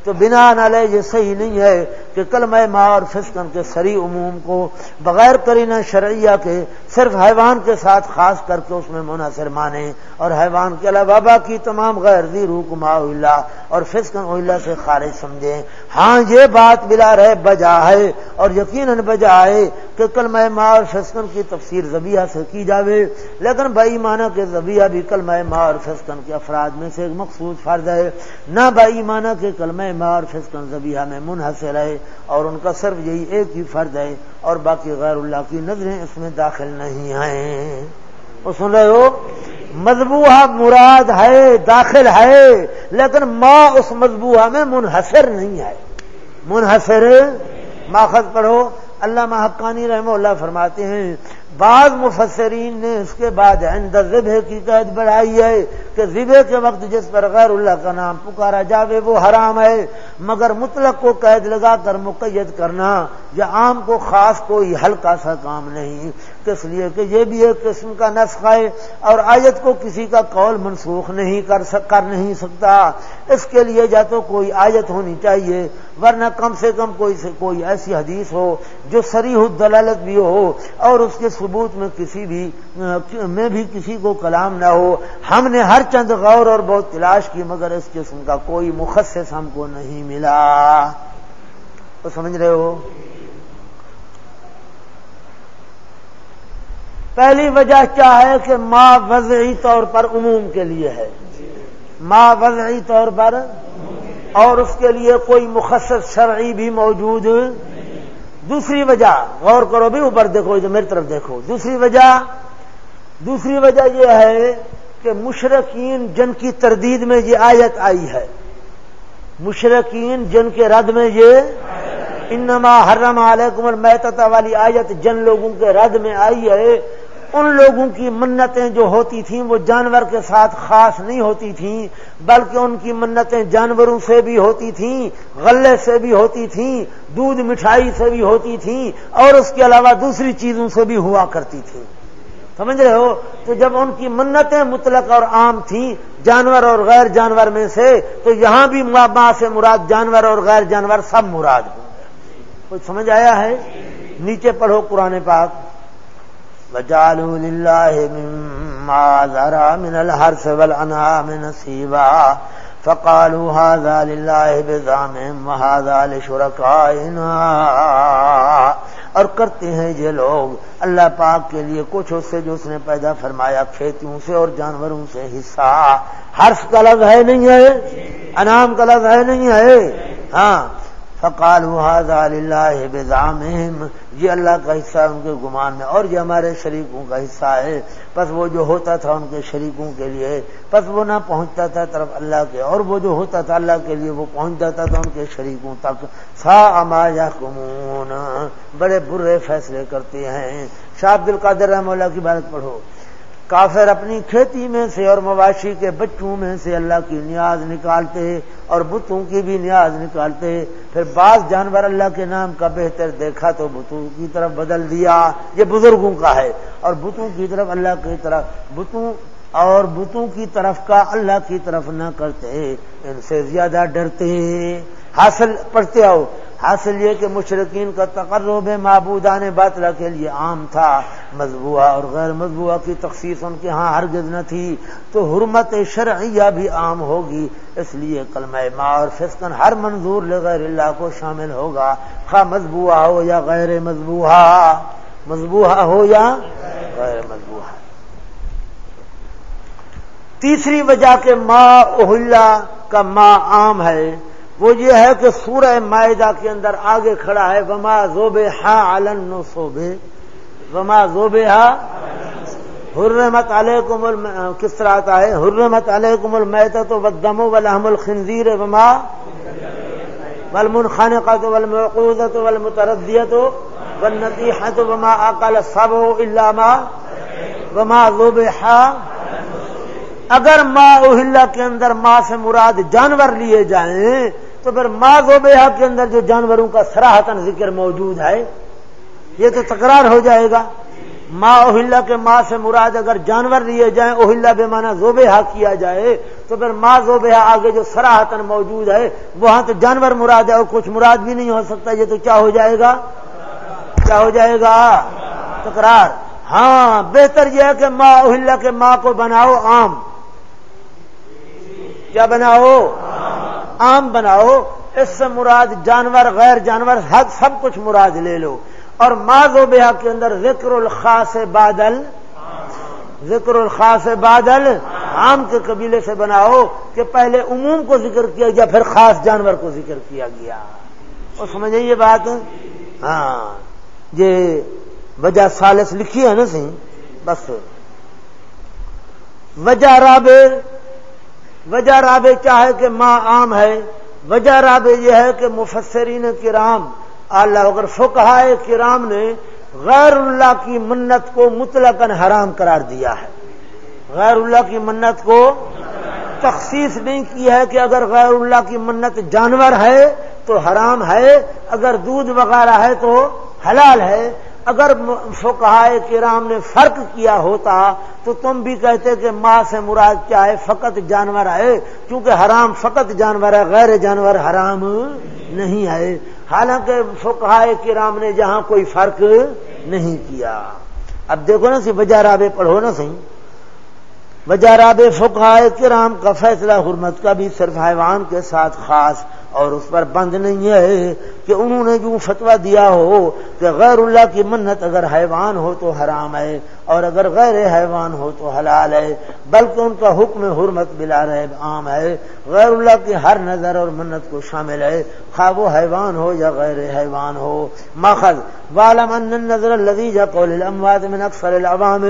تو بنا علیہ یہ صحیح نہیں ہے کہ کلمہ ما اور فسکن کے سری عموم کو بغیر کرینہ شرعیہ کے صرف حیوان کے ساتھ خاص کر کے اس میں منحصر مانے اور حیوان کے علاوہ باقی تمام غیر ما اللہ اور فسکن اللہ سے خارج سمجھیں۔ ہاں یہ بات بلا رہے بجا ہے اور یقیناً بجا ہے کہ کلمہ ما اور فسکن کی تفسیر زبیہ سے کی جاوے، لیکن بھائی مانا کہ زبیہ بھی کلمہ ما اور فسکن کے افراد میں سے ایک مخصوص فرد ہے۔ نہ بھائی مانا کہ کلمہ ما اور فسکن زبیہ میں منحصر ہے اور ان کا صرف یہی ایک ہی فرد ہے اور باقی غیر اللہ کی نظریں اس میں داخل نہیں ہیں۔ وہ سن رہے ہو؟ مضبوحہ مراد ہے، داخل ہے، لیکن ماں اس مضبوحہ میں منحصر نہیں ہے۔ منحصر، ماخذ پڑھو اللہ محقانی رحم اللہ فرماتے ہیں بعض مفسرین نے اس کے بعد ذبح کی قید بڑھائی ہے کہ ذبح کے وقت جس پر غیر اللہ کا نام پکارا جاوے وہ حرام ہے، مگر مطلق کو قید لگا کر مقید کرنا یا عام کو خاص کوئی ہلکا سا کام نہیں۔ اس لیے کہ یہ بھی ایک قسم کا نسخہ ہے اور آیت کو کسی کا قول منسوخ نہیں کر سک، کر نہیں سکتا۔ اس کے لیے یا تو کوئی آیت ہونی چاہیے، ورنہ کم سے کم کوئی سے کوئی ایسی حدیث ہو جو سریح الدلالت بھی ہو اور اس کے ثبوت میں کسی بھی، میں بھی کسی کو کلام نہ ہو۔ ہم نے ہر چند غور اور بہت تلاش کی، مگر اس قسم کا کوئی مخصص ہم کو نہیں ملا۔ تو سمجھ رہے ہو؟ پہلی وجہ کیا ہے کہ ماں وضعی طور پر عموم کے لیے ہے۔ ماں وضعی طور پر اور اس کے لیے کوئی مخصص شرعی بھی موجود۔ دوسری وجہ، غور کرو بھی اوپر دیکھو، جو میری طرف دیکھو۔ دوسری وجہ دوسری وجہ یہ ہے کہ مشرقین جن کی تردید میں یہ آیت آئی ہے۔ مشرقین جن کے رد میں یہ انما حرم علیکم المیتتا والی آیت جن لوگوں کے رد میں آئی ہے۔ ان لوگوں کی منتیں جو ہوتی تھیں وہ جانور کے ساتھ خاص نہیں ہوتی تھیں، بلکہ ان کی منتیں جانوروں سے بھی ہوتی تھیں، غلے سے بھی ہوتی تھیں، دودھ مٹھائی سے بھی ہوتی تھیں، اور اس کے علاوہ دوسری چیزوں سے بھی ہوا کرتی تھیں۔ سمجھ رہے ہو؟ تو جب ان کی منتیں مطلق اور عام تھیں جانور اور غیر جانور میں سے، تو یہاں بھی ماں سے مراد جانور اور غیر جانور سب مراد ہوں کچھ سمجھ آیا ہے؟ نیچے پڑھو قرآن پاک۔ وجعلوا لله مما ذرى من الحرث والأنعام نصيبا. فقالوا هذا لله بزعمهم وهذا لشركائنا. اور کرتے ہیں یہ لوگ اللہ پاک کے لیے کچھ اس سے جو اس نے پیدا فرمایا کھیتیوں سے اور جانوروں سے حصہ. ہرف کا لفظ ہے نہیں ہے؟ انعام کا لفظ ہے نہیں ہے؟ ہاں. فقال اللہ بزام یہ اللہ کا حصہ ہے ان کے گمان میں اور یہ ہمارے شریکوں کا حصہ ہے۔ بس وہ جو ہوتا تھا ان کے شریکوں کے لیے بس وہ نہ پہنچتا تھا طرف اللہ کے، اور وہ جو ہوتا تھا اللہ کے لیے، وہ پہنچ جاتا تھا ان کے شریکوں تک۔ سا اما یا کمون بڑے برے فیصلے کرتے ہیں۔ شاہ عبد القادر رحم اللہ کی بات پڑھو۔ کافر اپنی کھیتی میں سے اور مواشی کے بچوں میں سے اللہ کی نیاز نکالتے اور بتوں کی بھی نیاز نکالتے، پھر بعض جانور اللہ کے نام کا بہتر دیکھا تو بتوں کی طرف بدل دیا۔ یہ بزرگوں کا ہے۔ اور بتوں کی طرف اللہ کی طرف، بتوں اور بتوں کی طرف کا اللہ کی طرف نہ کرتے، ان سے زیادہ ڈرتے۔ حاصل پڑھتے آؤ حاصل یہ کہ مشرقین کا تقرب معبودان باطلہ کے لیے عام تھا۔ مضبوعہ اور غیر مضبوعہ کی تخصیص ان کے ہاں ہرگز نہ تھی۔ تو حرمت شرعیہ بھی عام ہوگی۔ اس لیے کلمہ ماں اور فسکن ہر منظور لغیر اللہ کو شامل ہوگا۔ خواہ مضبوعہ ہو یا غیر مضبوعہ مضبوعہ ہو یا غیر مضبوعہ تیسری وجہ کے ماں اہلا کا ماں عام ہے۔ وہ یہ ہے کہ سورہ معدہ کے اندر آگے کھڑا ہے، وما زوب ہا علن نو صوبے وما زوب ہا حرمت علیکم کس طرح آتا ہے؟ حرمت علیکم المیتا تو بدم ولحم الخنزیر وما ولمن خان کا تو ولمقوز تو ولمتردیت ولنتی تو وما اکال سب علامہ وما زوب ہا اگر ماں اہلا کے اندر ماں سے مراد جانور لیے جائیں تو پھر ماں زوبیہ کے اندر جو جانوروں کا سراہتن ذکر موجود ہے، یہ تو تکرار ہو جائے گا۔ ماں اوہلا کے ماں سے مراد اگر جانور لیے جائیں اوہلا بے مانا زوبیہ کیا جائے، تو پھر ماں زوبیہ آگے جو سراہتن موجود ہے، وہاں تو جانور مراد ہے اور کچھ مراد بھی نہیں ہو سکتا، یہ تو کیا ہو جائے گا؟ کیا ہو جائے گا؟ تکرار۔ ہاں بہتر یہ ہے کہ ماں اوہلا کے ماں کو بناؤ عام۔ کیا بناؤ؟ عام بناؤ، اس سے مراد جانور، غیر جانور، حد سب کچھ مراد لے لو۔ اور ماض و بیاہ کے اندر ذکر الخاص بادل، ذکر الخاص بادل عام کے قبیلے سے بناؤ کہ پہلے عموم کو ذکر کیا گیا، پھر خاص جانور کو ذکر کیا گیا۔ اور سمجھے یہ بات؟ ہاں۔ یہ وجہ سالس لکھی ہے نا سی بس۔ وجہ رابع وجہ رابع چاہے کہ ماں عام ہے؟ وجہ رابع یہ ہے کہ مفسرین کرام، اللہ اگر فکہ کرام نے غیر اللہ کی منت کو مطلق حرام قرار دیا ہے۔ غیر اللہ کی منت کو تخصیص نہیں کی ہے کہ اگر غیر اللہ کی منت جانور ہے تو حرام ہے، اگر دودھ وغیرہ ہے تو حلال ہے۔ اگر فکہائے کرام نے فرق کیا ہوتا تو تم بھی کہتے کہ ماں سے مراد کیا ہے؟ فقط جانور ہے۔ کیونکہ حرام فقط جانور ہے، غیر جانور حرام نہیں ہے۔ حالانکہ فکہائے کرام نے جہاں کوئی فرق نہیں کیا۔ اب دیکھو نا سی بجا رابے پڑھو نا سی۔ بجا رابے فکہائے کرام کا فیصلہ حرمت کا بھی صرف حیوان کے ساتھ خاص اور اس پر بند نہیں ہے کہ انہوں نے جو فتوا دیا ہو کہ غیر اللہ کی منت اگر حیوان ہو تو حرام ہے اور اگر غیر حیوان ہو تو حلال ہے، بلکہ ان کا حکم حرمت بلا رہے عام ہے۔ غیر اللہ کی ہر نظر اور منت کو شامل ہے۔ خواہ وہ حیوان ہو یا غیر حیوان ہو۔ ماخذ والم نظر الزیجہ قول الاموات من اکثر العوام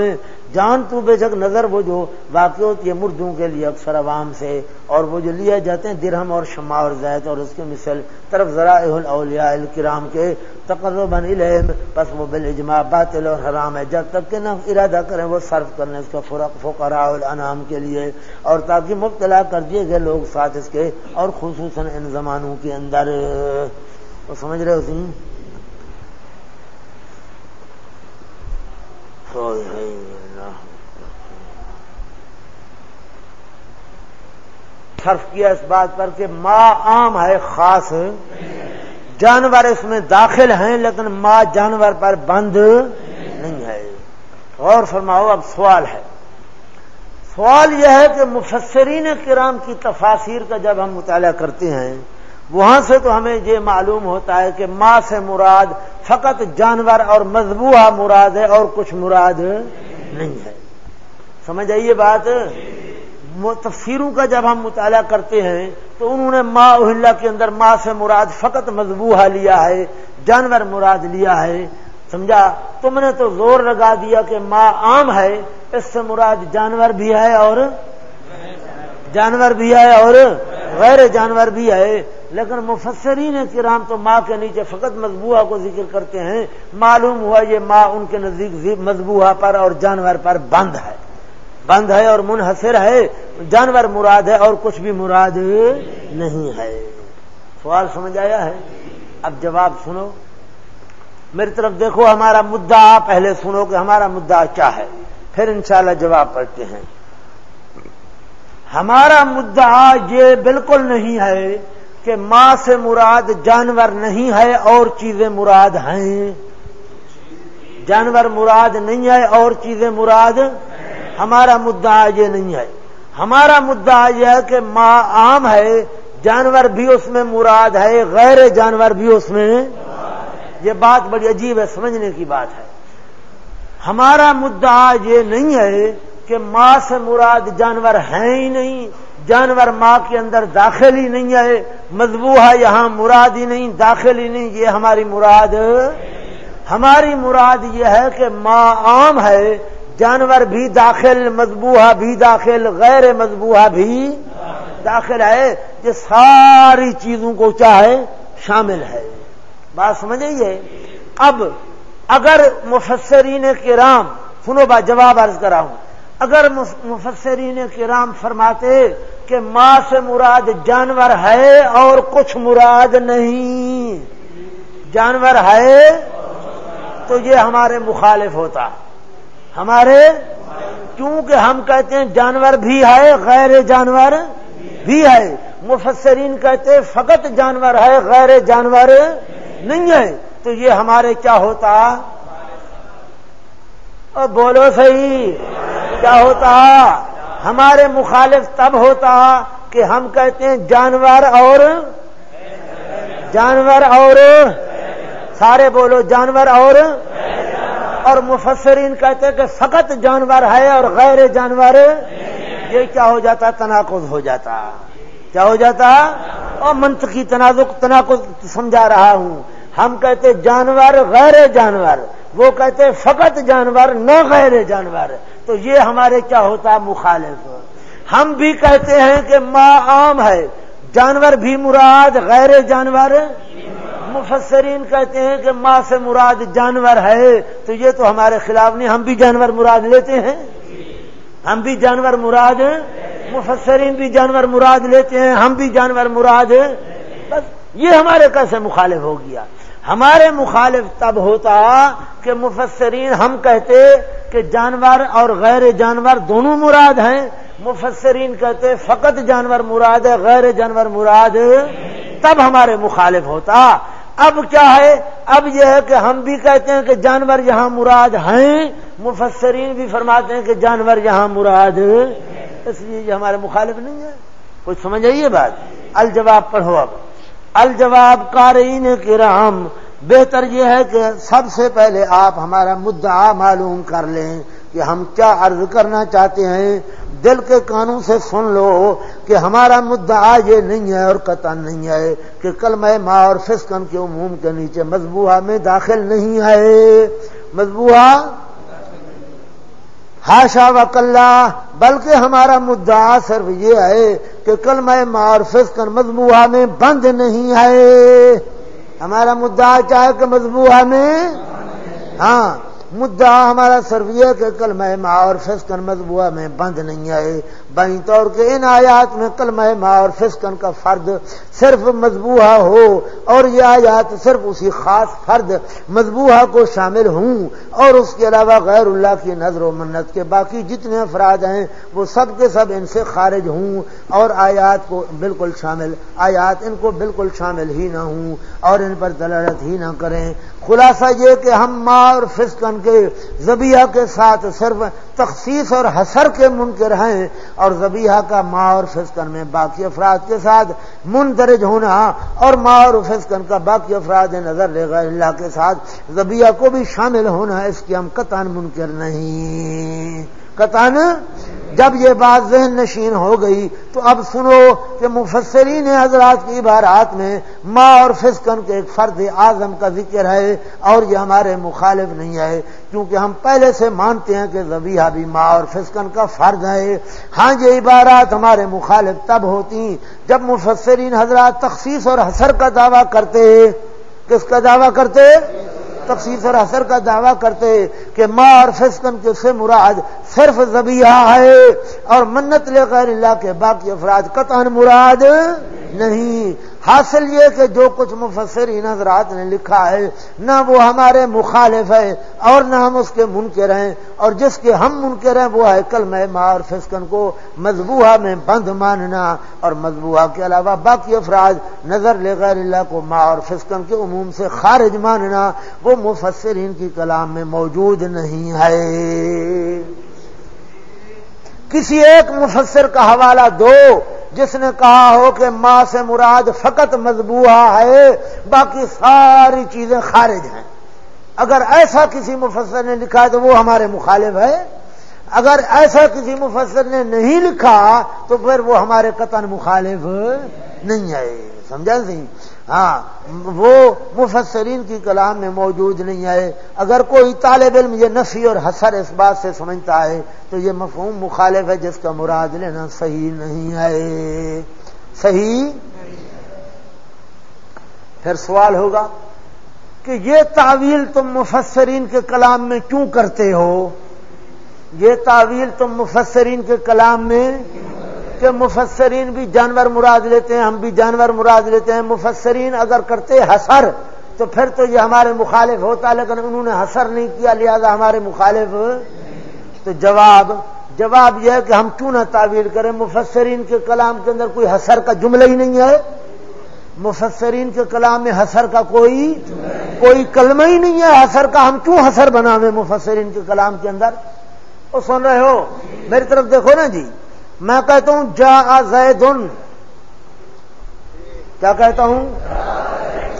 جان تو بے شک نظر وہ جو واقع ہوتی ہے مردوں کے لیے اکثر عوام سے اور وہ جو لیے جاتے ہیں درہم اور شما اور زید اور اس کے مثل طرف ذرائع الاولیاء الکرام کے تقرب الہم پس وہ بالاجماع باطل اور حرام ہے۔ جب تک کہ نہ ارادہ کریں وہ صرف کرنے اس کا فرق فقراء الانام کے لیے اور تاکہ مبتلا کر دیے گئے لوگ ساتھ اس کے اور خصوصاً ان زمانوں کے اندر۔ وہ سمجھ رہے ہوتی صرف کیا اس بات پر کہ ماں عام ہے، خاص۔ جانور اس میں داخل ہیں، لیکن ماں جانور پر بند نہیں ہے۔ غور فرماؤ، اب سوال ہے۔ سوال یہ ہے کہ مفسرین کرام کی تفاصیر کا جب ہم مطالعہ کرتے ہیں، وہاں سے تو ہمیں یہ معلوم ہوتا ہے کہ ماں سے مراد فقط جانور اور مضبوحہ مراد ہے اور کچھ مراد نہیں ہے۔ سمجھ آئیے بات؟ تفسیروں کا جب ہم مطالعہ کرتے ہیں تو انہوں نے ماں اہل کے اندر ماں سے مراد فقط مضبوحہ لیا ہے، جانور مراد لیا ہے۔ سمجھا؟ تم نے تو زور لگا دیا کہ ماں عام ہے، اس سے مراد جانور بھی ہے اور جانور بھی ہے اور غیر جانور بھی ہے۔ لیکن مفسرین کرام تو ماں کے نیچے فقط مضبوحہ کو ذکر کرتے ہیں، معلوم ہوا یہ ماں ان کے نزدیک مضبوحہ پر اور جانور پر بند ہے۔ بند ہے اور منحصر ہے، جانور مراد ہے اور کچھ بھی مراد نہیں ہے۔ سوال سمجھ آیا ہے؟ اب جواب سنو۔ میری طرف دیکھو، ہمارا مدعا پہلے سنو کہ ہمارا مدعا کیا ہے، پھر انشاءاللہ جواب پڑھتے ہیں۔ ہمارا مدعا یہ بالکل نہیں ہے کہ ماں سے مراد جانور نہیں ہے اور چیزیں مراد ہیں۔ جانور مراد نہیں ہے اور چیزیں مراد ہمارا مدعا یہ نہیں ہے۔ ہمارا مدعا یہ ہے کہ ماں عام ہے، جانور بھی اس میں مراد ہے، غیر جانور بھی اس میں۔ یہ بات بڑی عجیب ہے، سمجھنے کی بات ہے۔ ہمارا مدعا یہ نہیں ہے کہ ماں سے مراد جانور ہیں ہی نہیں جانور ماں کے اندر داخل ہی نہیں ہے مضبوح یہاں مراد ہی نہیں، داخل ہی نہیں، یہ ہماری مراد ہماری مراد یہ ہے کہ ماں عام ہے، جانور بھی داخل مضبوحہ بھی داخل، غیر مضبوحہ بھی داخل ہے، یہ ساری چیزوں کو چاہے شامل ہے۔ بات سمجھیے؟ اب اگر مفسرین کرام، سنو با جواب عرض کرا ہوں۔ اگر مفسرین کرام فرماتے کہ ماں سے مراد جانور ہے اور کچھ مراد نہیں۔ جانور ہے تو یہ ہمارے مخالف ہوتا۔ ہمارے کیونکہ ہم کہتے ہیں جانور بھی ہے، غیر جانور بھی ہے۔ مفسرین کہتے فقط جانور ہے، غیر جانور نہیں ہے۔ تو یہ ہمارے کیا ہوتا؟ بولو صحیح۔ کیا ہوتا؟ ہمارے مخالف تب ہوتا کہ ہم کہتے ہیں جانور اور جانور اور سارے بولو جانور اور اور مفسرین کہتے ہیں کہ فقط جانور ہے اور غیر جانور یہ کیا ہو جاتا؟ تناقض ہو جاتا۔ کیا ہو جاتا؟ اور منطقی تنازع تناقض سمجھا رہا ہوں۔ ہم کہتے جانور غیر جانور، وہ کہتے فقط جانور، نہ غیر جانور۔ تو یہ ہمارے کیا ہوتا ہے؟ مخالف۔ ہم بھی کہتے ہیں کہ ماں عام ہے۔ جانور بھی مراد غیر جانور۔ مفسرین کہتے ہیں کہ ماں سے مراد جانور ہے۔ تو یہ تو ہمارے خلاف نہیں، ہم بھی جانور مراد لیتے ہیں۔ ہم بھی جانور مراد۔ ہیں مفسرین بھی جانور مراد لیتے ہیں۔ ہم بھی جانور مراد۔ ہیں بس یہ ہمارے کیسے مخالف ہو گیا؟ ہمارے مخالف تب ہوتا کہ مفسرین ہم کہتے کہ جانور اور غیر جانور دونوں مراد ہیں۔ مفسرین کہتے فقط جانور مراد ہے، غیر جانور مراد تب ہمارے مخالف ہوتا۔ اب کیا ہے؟ اب یہ ہے کہ ہم بھی کہتے ہیں کہ جانور یہاں مراد ہیں، مفسرین بھی فرماتے ہیں کہ جانور یہاں مراد اس لیے یہ ہمارے مخالف نہیں ہے کچھ سمجھ آئیے بات؟ الجواب پڑھو اب۔ الجواب قارئین کرام، بہتر یہ ہے کہ سب سے پہلے آپ ہمارا مدعا معلوم کر لیں کہ ہم کیا عرض کرنا چاہتے ہیں۔ دل کے قانون سے سن لو کہ ہمارا مدعا یہ نہیں ہے اور قطع نہیں ہے کہ کل میں ماں اور فسکن کے عموم کے نیچے مضبوحہ میں داخل نہیں ہے۔ مضبوحہ ہاشا وکلّہ بلکہ ہمارا مدعا صرف یہ ہے کہ کل میں مار فسکن میں بند نہیں ہے۔ ہمارا مدعا چاہے کہ مضبوحہ میں؟ ہاں مدعا ہمارا صرف یہ کہ کل میں ماں اور میں بند نہیں ہے۔ بائیں طور کے ان آیات میں کلمہ ماں اور فسکن کا فرد صرف مضبوحہ ہو اور یہ آیات صرف اسی خاص فرد مضبوحہ کو شامل ہوں اور اس کے علاوہ غیر اللہ کی نظر و منت کے باقی جتنے افراد ہیں وہ سب کے سب ان سے خارج ہوں اور آیات کو بالکل شامل آیات ان کو بالکل شامل ہی نہ ہوں اور ان پر دلالت ہی نہ کریں خلاصہ یہ کہ ہم ماں اور فسکن کے زبیہ کے ساتھ صرف تخصیص اور حسر کے منکر ہیں اور زبیحہ کا ماں اور فسکن میں باقی افراد کے ساتھ مندرج ہونا اور ماں اور فسکن کا باقی افراد نظر غیر اللہ کے ساتھ زبیہ کو بھی شامل ہونا اس کی ہم قطن منکر نہیں۔ قطن جب یہ بات ذہن نشین ہو گئی تو اب سنو کہ مفسرین حضرات کی عبارات میں ماں اور فسکن کے ایک فرد اعظم کا ذکر ہے اور یہ ہمارے مخالف نہیں ہے، کیونکہ ہم پہلے سے مانتے ہیں کہ زبیہ بھی ماں اور فسکن کا فرد ہے۔ ہاں یہ عبارات ہمارے مخالف تب ہوتی جب مفسرین حضرات تخصیص اور حسر کا دعویٰ کرتے۔ کس کا دعویٰ کرتے؟ تخصیص سر حسر کا دعویٰ کرتے کہ ماں اور فسکن کے سے مراد صرف زبیہ ہے اور منت لے غیر اللہ کے باقی افراد قطن مراد نہیں۔ حاصل یہ کہ جو کچھ مفسرین حضرات نے لکھا ہے، نہ وہ ہمارے مخالف ہے اور نہ ہم اس کے منکر ہیں۔ اور جس کے ہم منکر ہیں، وہ ہے کل میں ماں اور فسکن کو مضبوحہ میں بند ماننا۔ اور مضبوحہ کے علاوہ باقی افراد، نظر لے غیر اللہ کو ماں اور فسکن کے عموم سے خارج ماننا، وہ مفسرین کی کلام میں موجود نہیں ہے۔ کسی ایک مفسر کا حوالہ دو جس نے کہا ہو کہ ماں سے مراد فقط مضبوحہ ہے، باقی ساری چیزیں خارج ہیں۔ اگر ایسا کسی مفسر نے لکھا ہے تو وہ ہمارے مخالف ہے۔ اگر ایسا کسی مفسر نے نہیں لکھا تو پھر وہ ہمارے قطن مخالف نہیں ہے۔ سمجھا سی ہاں وہ مفسرین کی کلام میں موجود نہیں ہے۔ اگر کوئی طالب علم یہ نفی اور حسر اس بات سے سمجھتا ہے، تو یہ مفہوم مخالف ہے، جس کا مراد لینا صحیح نہیں ہے۔ صحیح؟ پھر سوال ہوگا کہ یہ تعویل تم مفسرین کے کلام میں کیوں کرتے ہو؟ یہ تعویل تم مفسرین کے کلام میں کہ مفسرین بھی جانور مراد لیتے ہیں، ہم بھی جانور مراد لیتے ہیں۔ مفسرین اگر کرتے حسر، تو پھر تو یہ ہمارے مخالف ہوتا، لیکن انہوں نے حسر نہیں کیا، لہذا ہمارے مخالف تو جواب جواب یہ ہے کہ ہم کیوں نہ تعویل کریں۔ مفسرین کے کلام کے اندر کوئی حسر کا جملہ ہی نہیں ہے۔ مفسرین کے کلام میں حسر کا کوئی کوئی کلمہ ہی نہیں ہے۔ حسر کا ہم کیوں حسر بناویں مفسرین کے کلام کے اندر؟ وہ سن رہے ہو؟ میری طرف دیکھو نا جی۔ میں کہتا ہوں جا زید کیا کہتا ہوں؟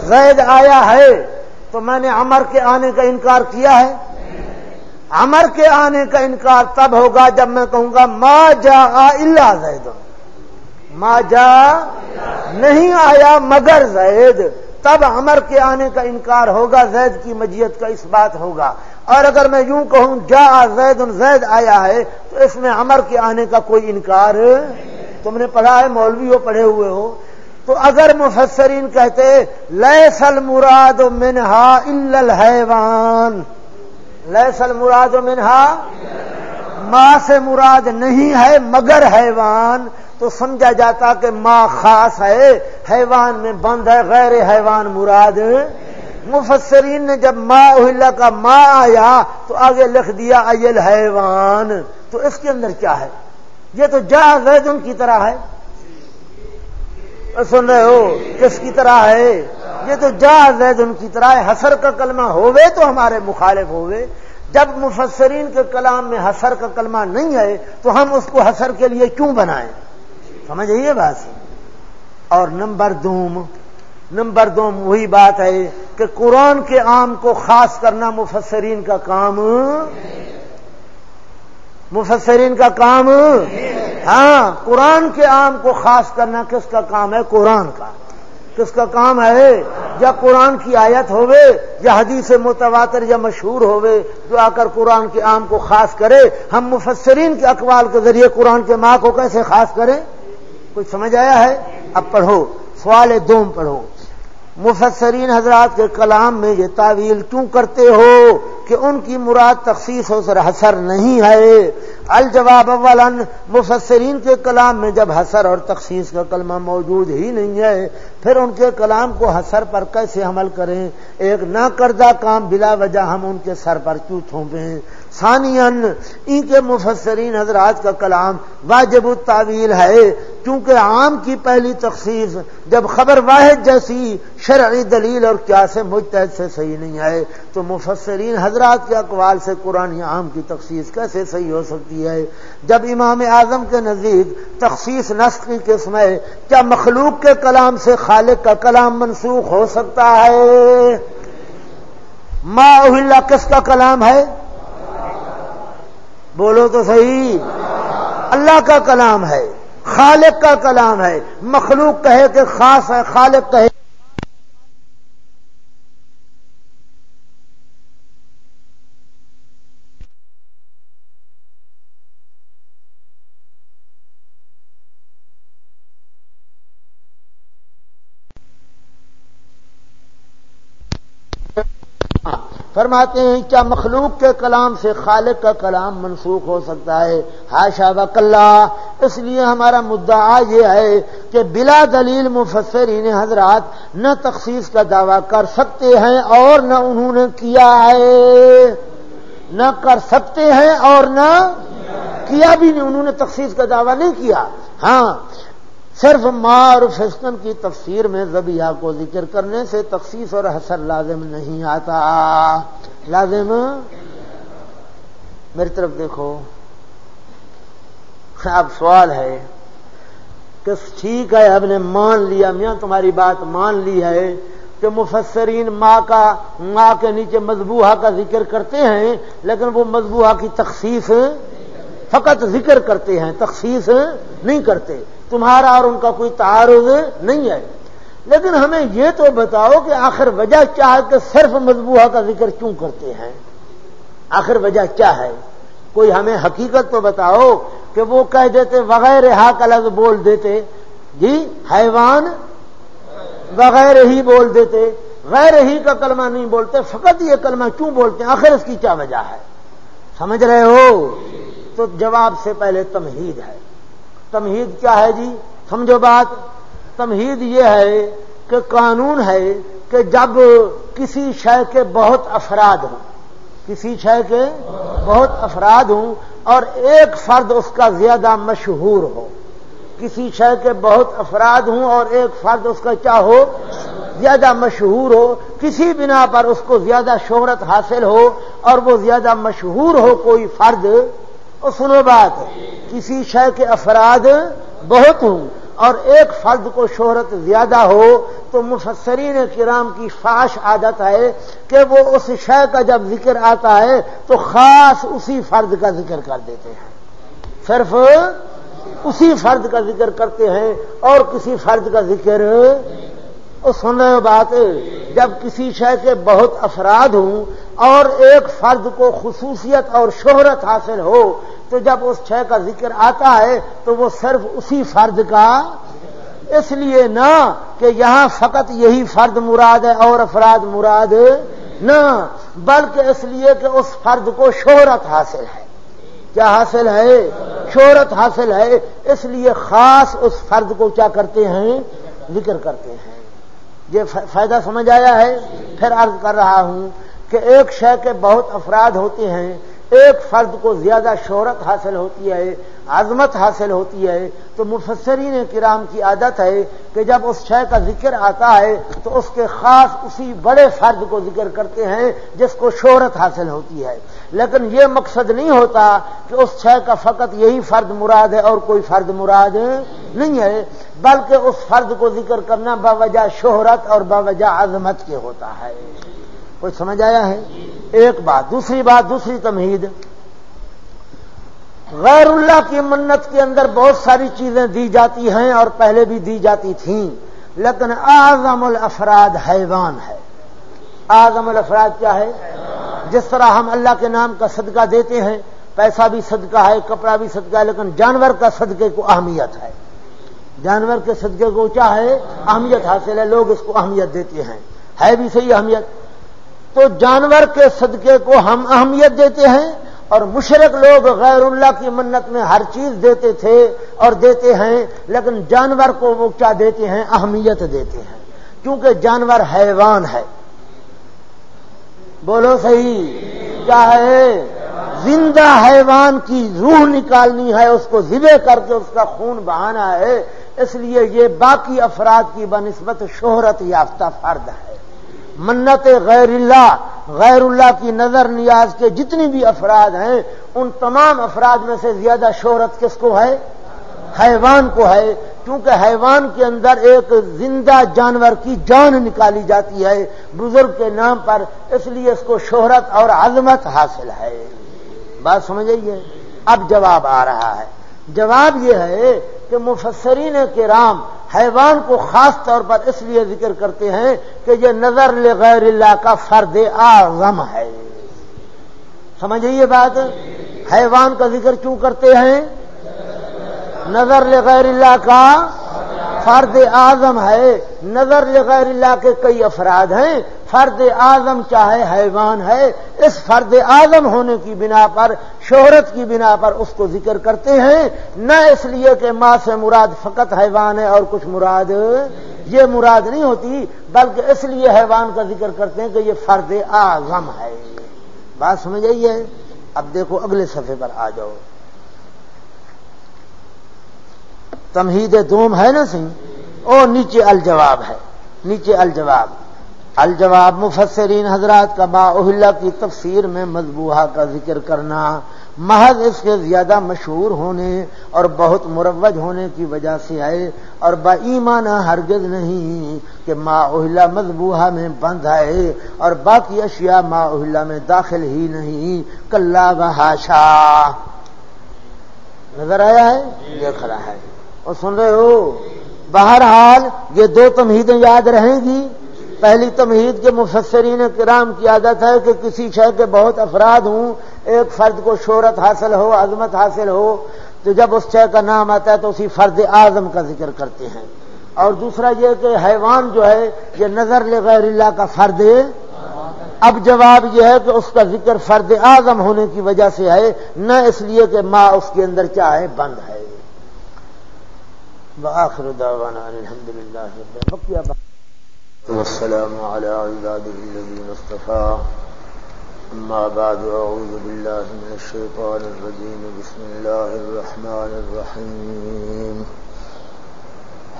زید آیا ہے، تو میں نے امر کے آنے کا انکار کیا ہے۔ امر کے آنے کا انکار تب ہوگا جب میں کہوں گا، ما جا اللہ زید ما جا نہیں آیا مگر زید۔ تب امر کے آنے کا انکار ہوگا، زید کی مجیت کا اس بات ہوگا۔ اور اگر میں یوں کہوں جا زید زید آیا ہے، تو اس میں امر کے آنے کا کوئی انکار تم نے پڑھا ہے، مولوی ہو، پڑھے ہوئے ہو۔ تو اگر مفسرین کہتے لیسل مراد منہا الحیوان۔ لیسل مراد منہا ماں سے مراد نہیں ہے، مگر حیوان۔ تو سمجھا جاتا کہ ماں خاص ہے، حیوان میں بند ہے، غیر حیوان مراد۔ مفسرین نے جب ماں اہل کا ماں آیا تو آگے لکھ دیا ایل حیوان تو اس کے اندر کیا ہے؟ یہ تو جا زید ان کی طرح ہے۔ سن رہے ہو؟ کس کی طرح ہے؟ یہ تو جا زید ان کی طرح ہے۔ حسر کا کلمہ ہوئے تو ہمارے مخالف ہوئے جب مفسرین کے کلام میں حسر کا کلمہ نہیں ہے تو ہم اس کو حسر کے لیے کیوں بنائیں؟ سمجھئیے بات؟ اور نمبر دوم نمبر دو وہی بات ہے کہ قرآن کے عام کو خاص کرنا مفسرین کا کام مفسرین کا کام ہاں قرآن کے عام کو خاص کرنا کس کا کام ہے؟ قرآن کا۔ کس کا کام ہے؟ یا قرآن کی آیت ہوئے یا حدیث متواتر یا مشہور ہوئے جو آ کر قرآن کے عام کو خاص کرے۔ ہم مفسرین کے اقوال کے ذریعے قرآن کے ماں کو کیسے خاص کریں؟ کچھ سمجھ آیا ہے؟ اب پڑھو۔ سوال دوم پڑھو۔ مفسرین حضرات کے کلام میں یہ تعویل کیوں کرتے ہو کہ ان کی مراد تخصیص ہو سر حسر نہیں ہے؟ الجواب اولا مفسرین کے کلام میں جب حسر اور تخصیص کا کلمہ موجود ہی نہیں ہے، پھر ان کے کلام کو حسر پر کیسے عمل کریں؟ ایک نہ کردہ کام بلا وجہ ہم ان کے سر پر کیوں تھوپیں؟ ثانین ان کے مفسرین حضرات کا کلام واجب التعویل ہے، کیونکہ عام کی پہلی تخصیص جب خبر واحد جیسی شرعی دلیل اور کیا سے مجتحد سے صحیح نہیں آئے، تو مفسرین حضرات کے اقوال سے قرآن عام کی تخصیص کیسے صحیح ہو سکتی ہے؟ جب امام اعظم کے نزدیک تخصیص نسق کی قسم ہے، کیا مخلوق کے کلام سے خالق کا کلام منسوخ ہو سکتا ہے؟ ما اللہ کس کا کلام ہے؟ بولو تو صحیح۔ اللہ کا کلام ہے، خالق کا کلام ہے، مخلوق کہے کہ خاص ہے، خالق کہے۔ فرماتے ہیں، کیا مخلوق کے کلام سے خالق کا کلام منسوخ ہو سکتا ہے؟ ہاشا بکلّہ اس لیے ہمارا مدعا یہ ہے کہ بلا دلیل مفسرین حضرات نہ تخصیص کا دعویٰ کر سکتے ہیں اور نہ انہوں نے کیا ہے۔ نہ کر سکتے ہیں اور نہ کیا بھی نہیں، انہوں نے تخصیص کا دعویٰ نہیں کیا۔ ہاں صرف ماں اور فسکن کی تفسیر میں زبیہ کو ذکر کرنے سے تخصیص اور حسر لازم نہیں آتا۔ لازم؟ میری طرف دیکھو۔ اب سوال ہے کہ ٹھیک ہے اب نے مان لیا، میاں تمہاری بات مان لی ہے کہ مفسرین ماں کا، ماں کے نیچے مضبوحہ کا ذکر کرتے ہیں، لیکن وہ مضبوحہ کی تخصیص فقط ذکر کرتے ہیں، تخصیص نہیں کرتے۔ تمہارا اور ان کا کوئی تعارض نہیں ہے۔ لیکن ہمیں یہ تو بتاؤ کہ آخر وجہ کیا ہے کہ صرف مضبوحہ کا ذکر کیوں کرتے ہیں؟ آخر وجہ کیا ہے؟ کوئی ہمیں حقیقت تو بتاؤ کہ وہ کہہ دیتے وغیرہ حق الگ بول دیتے۔ جی حیوان وغیرہ ہی بول دیتے غیر ہی کا کلمہ نہیں بولتے، فقط یہ کلمہ کیوں بولتے؟ ہیں آخر اس کی کیا وجہ ہے؟ سمجھ رہے ہو؟ تو جواب سے پہلے تمہید ہے۔ تمہید کیا ہے جی؟ سمجھو بات؟ تمہید یہ ہے کہ قانون ہے کہ جب کسی شے کے بہت افراد ہوں، کسی شے کے بہت افراد ہوں اور ایک فرد اس کا زیادہ مشہور ہو، کسی شے کے بہت افراد ہوں اور ایک فرد اس کا کیا ہو؟ زیادہ مشہور ہو، کسی بنا پر اس کو زیادہ شہرت حاصل ہو اور وہ زیادہ مشہور ہو کوئی فرد اور سنو بات، کسی شے کے افراد بہت ہوں اور ایک فرد کو شہرت زیادہ ہو تو مفسرین کرام کی فاش عادت ہے کہ وہ اس شے کا جب ذکر آتا ہے تو خاص اسی فرد کا ذکر کر دیتے ہیں۔ صرف اسی فرد کا ذکر کرتے ہیں اور کسی فرد کا ذکر سن رہے ہو بات، جب کسی شے کے بہت افراد ہوں اور ایک فرد کو خصوصیت اور شہرت حاصل ہو، تو جب اس شے کا ذکر آتا ہے تو وہ صرف اسی فرد کا۔ اس لیے نہ کہ یہاں فقط یہی فرد مراد ہے اور افراد مراد نہ، بلکہ اس لیے کہ اس فرد کو شہرت حاصل ہے۔ کیا حاصل ہے؟ شہرت حاصل ہے، اس لیے خاص اس فرد کو کیا کرتے ہیں؟ ذکر کرتے ہیں۔ یہ فائدہ سمجھ آیا ہے؟ پھر عرض کر رہا ہوں کہ ایک شے کے بہت افراد ہوتے ہیں ایک فرد کو زیادہ شہرت حاصل ہوتی ہے، عظمت حاصل ہوتی ہے، تو مفسرین کرام کی عادت ہے کہ جب اس شے کا ذکر آتا ہے، تو اس کے خاص اسی بڑے فرد کو ذکر کرتے ہیں جس کو شہرت حاصل ہوتی ہے۔ لیکن یہ مقصد نہیں ہوتا کہ اس شے کا فقط یہی فرد مراد ہے اور کوئی فرد مراد نہیں ہے، بلکہ اس فرد کو ذکر کرنا باوجہ شہرت اور باوجہ عظمت کے ہوتا ہے۔ کوئی سمجھ آیا ہے؟ ایک بات، دوسری بات، دوسری تمہید۔ غیر اللہ کی منت کے اندر بہت ساری چیزیں دی جاتی ہیں اور پہلے بھی دی جاتی تھیں۔ لیکن اعظم الافراد حیوان ہے۔ اعظم الافراد کیا ہے؟ جس طرح ہم اللہ کے نام کا صدقہ دیتے ہیں، پیسہ بھی صدقہ ہے، کپڑا بھی صدقہ ہے، لیکن جانور کا صدقے کو اہمیت ہے۔ جانور کے صدقے کو کیا ہے؟ اہمیت حاصل ہے، لوگ اس کو اہمیت دیتے ہیں۔ ہے بھی صحیح اہمیت۔ تو جانور کے صدقے کو ہم اہمیت دیتے ہیں اور مشرق لوگ غیر اللہ کی منت میں ہر چیز دیتے تھے اور دیتے ہیں، لیکن جانور کو وہ کیا دیتے ہیں، اہمیت دیتے ہیں۔ کیونکہ جانور حیوان ہے۔ بولو صحیح۔ کیا ہے؟ زندہ حیوان کی روح نکالنی ہے، اس کو ذبے کر کے اس کا خون بہانا ہے۔ اس لیے یہ باقی افراد کی بنسبت شہرت یافتہ فرد ہے۔ منت غیر اللہ غیر اللہ کی نظر نیاز کے جتنی بھی افراد ہیں، ان تمام افراد میں سے زیادہ شہرت کس کو ہے؟ حیوان کو ہے، کیونکہ حیوان کے اندر ایک زندہ جانور کی جان نکالی جاتی ہے، بزرگ کے نام پر، اس لیے اس کو شہرت اور عظمت حاصل ہے۔ بات سمجھئیے اب جواب آ رہا ہے۔ جواب یہ ہے کہ مفسرین کے رام حیوان کو خاص طور پر اس لیے ذکر کرتے ہیں کہ یہ نظر لغیر اللہ کا فرد اعظم ہے۔ سمجھے یہ بات؟ حیوان کا ذکر کیوں کرتے ہیں؟ نظر لغیر اللہ کا فرد اعظم ہے، نظر لغیر اللہ کے کئی افراد ہیں۔ فرد اعظم چاہے حیوان ہے، اس فرد اعظم ہونے کی بنا پر، شہرت کی بنا پر اس کو ذکر کرتے ہیں۔ نہ اس لیے کہ ماں سے مراد فقط حیوان ہے اور کچھ مراد، یہ مراد نہیں ہوتی، بلکہ اس لیے حیوان کا ذکر کرتے ہیں کہ یہ فرد اعظم ہے۔ بات سمجھ آئیے اب دیکھو اگلے صفحے پر آ جاؤ۔ تمہید دوم ہے نا سی او نیچے الجواب ہے، نیچے الجواب۔ الجواب مفسرین حضرات کا با اہل کی تفسیر میں مضبوحہ کا ذکر کرنا، محض اس کے زیادہ مشہور ہونے اور بہت مروج ہونے کی وجہ سے آئے اور با ایمان ہرگز نہیں کہ ما اہلا مضبوحہ میں بند آئے اور باقی اشیاء ما اہلا میں داخل ہی نہیں۔ کلّا بہاشا نظر آیا ہے؟ یہ کھڑا ہے۔ اور سن رہے ہو؟ بہرحال یہ دو تمہیدیں یاد رہیں گی۔ پہلی تمہید کے مفسرین کرام کی عادت ہے کہ کسی شے کے بہت افراد ہوں، ایک فرد کو شہرت حاصل ہو، عظمت حاصل ہو، تو جب اس شے کا نام آتا ہے تو اسی فرد اعظم کا ذکر کرتے ہیں۔ اور دوسرا یہ کہ حیوان جو ہے، یہ نظر لغیر اللہ کا فرد اب جواب یہ ہے کہ اس کا ذکر فرد اعظم ہونے کی وجہ سے ہے، نہ اس لیے کہ ماں اس کے اندر کیا ہے بند ہے۔ وآخر دعوانا الحمد لله رب والسلام على عباده الذين اصطفى. أما بعد، أعوذ بالله من الشيطان الرجيم. بسم الله الرحمن الرحيم.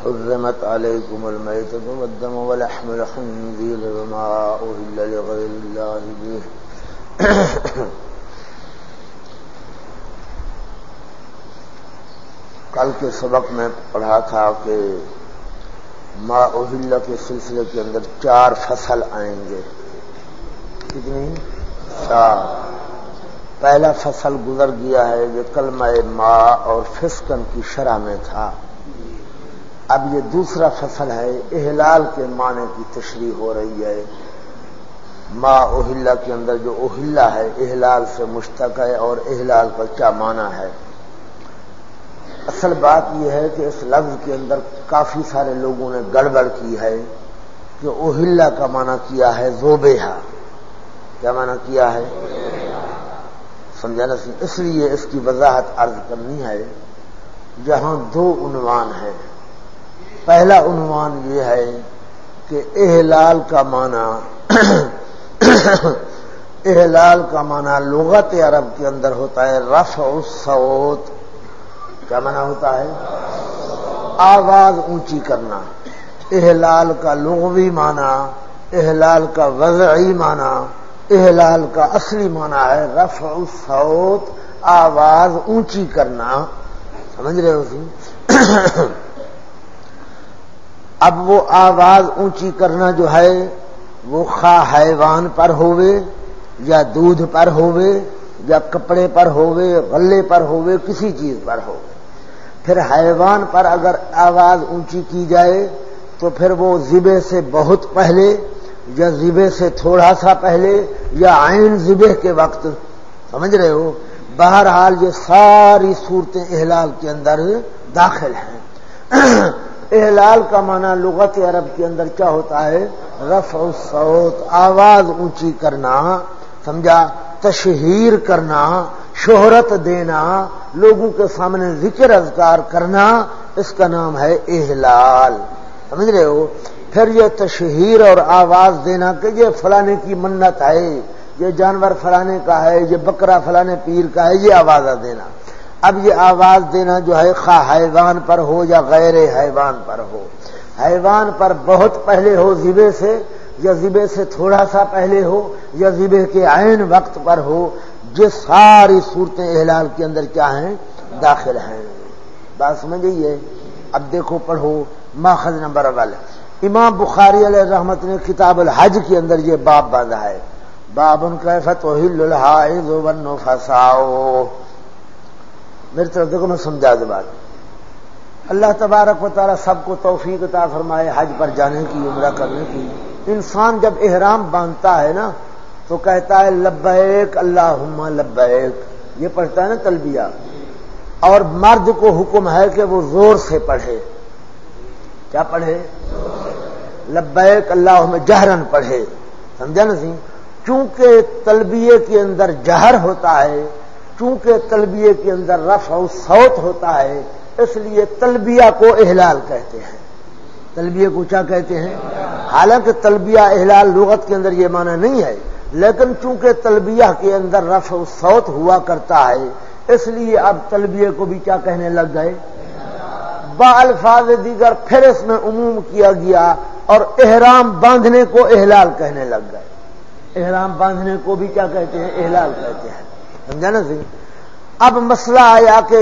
حرمت عليكم الميتة والدم ولحم الخنزير وما أهل لغير الله به. کل کے سبق میں پڑھا تھا کہ ما اہل کے سلسلے کے اندر چار فصل آئیں گے۔ کتنی؟ چار۔ پہلا فصل گزر گیا ہے یہ کلمہ ماں اور فسکن کی شرح میں تھا۔ اب یہ دوسرا فصل ہے، احلال کے معنی کی تشریح ہو رہی ہے۔ ما اہل کے اندر جو اہلا ہے، احلال سے مشتق ہے اور احلال کا کیا معنی ہے۔ اصل بات یہ ہے کہ اس لفظ کے اندر کافی سارے لوگوں نے گڑبڑ کی ہے کہ اوہلا کا معنی کیا ہے زوبیہ۔ کیا معنی کیا ہے؟ سمجھانا اس لیے اس کی وضاحت عرض کرنی ہے، جہاں دو عنوان ہیں۔ پہلا عنوان یہ ہے کہ احلال کا معنی احلال کا معنی لغت عرب کے اندر ہوتا ہے رف الصوت۔ کیا منع ہوتا ہے؟ آواز اونچی کرنا، احلال کا لغوی معنی، احلال کا وضعی معنی، احلال کا اصلی معنی ہے رفع الصوت، آواز اونچی کرنا۔ سمجھ رہے ہو سی اب وہ آواز اونچی کرنا جو ہے، وہ خواہ حیوان پر ہوئے یا دودھ پر ہوئے یا کپڑے پر ہوئے غلے پر ہوئے کسی چیز پر ہوئے پھر حیوان پر اگر آواز اونچی کی جائے تو پھر وہ زبے سے بہت پہلے یا زبے سے تھوڑا سا پہلے یا عین زبے کے وقت، سمجھ رہے ہو؟ بہرحال یہ ساری صورتیں احلال کے اندر داخل ہیں۔ احلال کا معنی لغت عرب کے اندر کیا ہوتا ہے؟ رفع الصوت، آواز اونچی کرنا، سمجھا؟ تشہیر کرنا، شہرت دینا، لوگوں کے سامنے ذکر اذکار کرنا، اس کا نام ہے احلال سمجھ رہے ہو؟ پھر یہ تشہیر اور آواز دینا کہ یہ فلانے کی منت ہے، یہ جانور فلانے کا ہے، یہ بکرا فلانے پیر کا ہے، یہ آواز دینا۔ اب یہ آواز دینا جو ہے خواہ حیوان پر ہو یا غیر حیوان پر ہو۔ حیوان پر بہت پہلے ہو زبے سے یا زبے سے تھوڑا سا پہلے ہو، یا زبے کے عین وقت پر ہو جو ساری صورتیں احلال کے اندر کیا ہیں؟ داخل ہیں۔ بات سمجھ گئی اب دیکھو، پڑھو۔ ماخذ نمبر اول۔ امام بخاری علیہ رحمت نے کتاب الحج کے اندر یہ باب باندھا ہے۔ باب ان کا فتح فساؤ میری طرف دیکھو، میں سمجھا دے بات۔ اللہ تبارک و تعالیٰ سب کو توفیق عطا فرمائے، حج پر جانے کی، عمرہ کرنے کی۔ انسان جب احرام باندھتا ہے نا، تو کہتا ہے، لبیک اللہ لبیک۔ یہ پڑھتا ہے نا تلبیہ۔ اور مرد کو حکم ہے کہ وہ زور سے پڑھے۔ کیا پڑھے؟ لبیک اللہ جہرن پڑھے۔ سمجھا نا سی چونکہ تلبیے کے اندر جہر ہوتا ہے، چونکہ تلبیے کے اندر رف و سوت ہوتا ہے، اس لیے تلبیہ کو احلال کہتے ہیں۔ تلبیہ کو کیا کہتے ہیں؟ حالانکہ تلبیہ احلال لغت کے اندر یہ معنی نہیں ہے، لیکن چونکہ تلبیہ کے اندر رف و سوت ہوا کرتا ہے، اس لیے اب تلبیہ کو بھی کیا کہنے لگ گئے؟ با الفاظ دیگر پھر اس میں عموم کیا گیا اور احرام باندھنے کو احلال کہنے لگ گئے۔ احرام باندھنے کو بھی کیا کہتے ہیں؟ احلال کہتے ہیں۔ سمجھا نا سی اب مسئلہ آیا کہ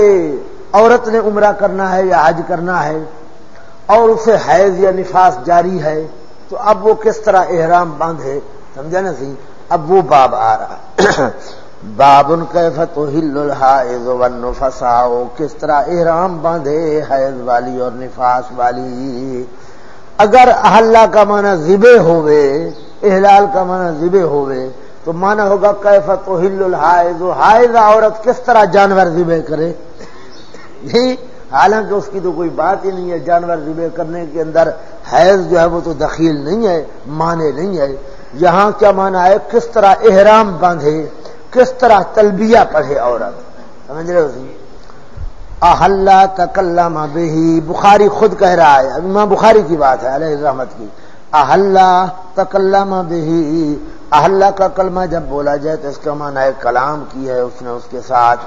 عورت نے عمرہ کرنا ہے یا حج کرنا ہے اور اسے حیض یا نفاس جاری ہے، تو اب وہ کس طرح احرام باندھے؟ سمجھا نا سی اب وہ باب آ رہا باب ان کے فتو ہل فساؤ کس طرح احرام باندھے؟ حیض والی اور نفاس والی۔ اگر احلہ کا معنی ذبے ہوئے، احلال کا معنی ذبے ہوئے، تو مانا ہوگا کیفت و ہل الحائض؟ حائض عورت کس طرح جانور ذبے کرے؟ جی حالانکہ اس کی تو کوئی بات ہی نہیں ہے، جانور ذبے کرنے کے اندر حیض جو ہے وہ تو دخیل نہیں ہے مانے نہیں ہے۔ یہاں کیا مانا ہے؟ کس طرح احرام باندھے، کس طرح تلبیہ پڑھے عورت۔ سمجھ رہے ہو سی احلہ تکلم بہی۔ بخاری خود کہہ رہا ہے۔ امام بخاری کی بات ہے، علیہ رحمت کی۔ احلہ تکلم بہی۔ احلہ کا کلمہ جب بولا جائے تو اس کا معنی ہے کلام کی ہے، اس نے اس کے ساتھ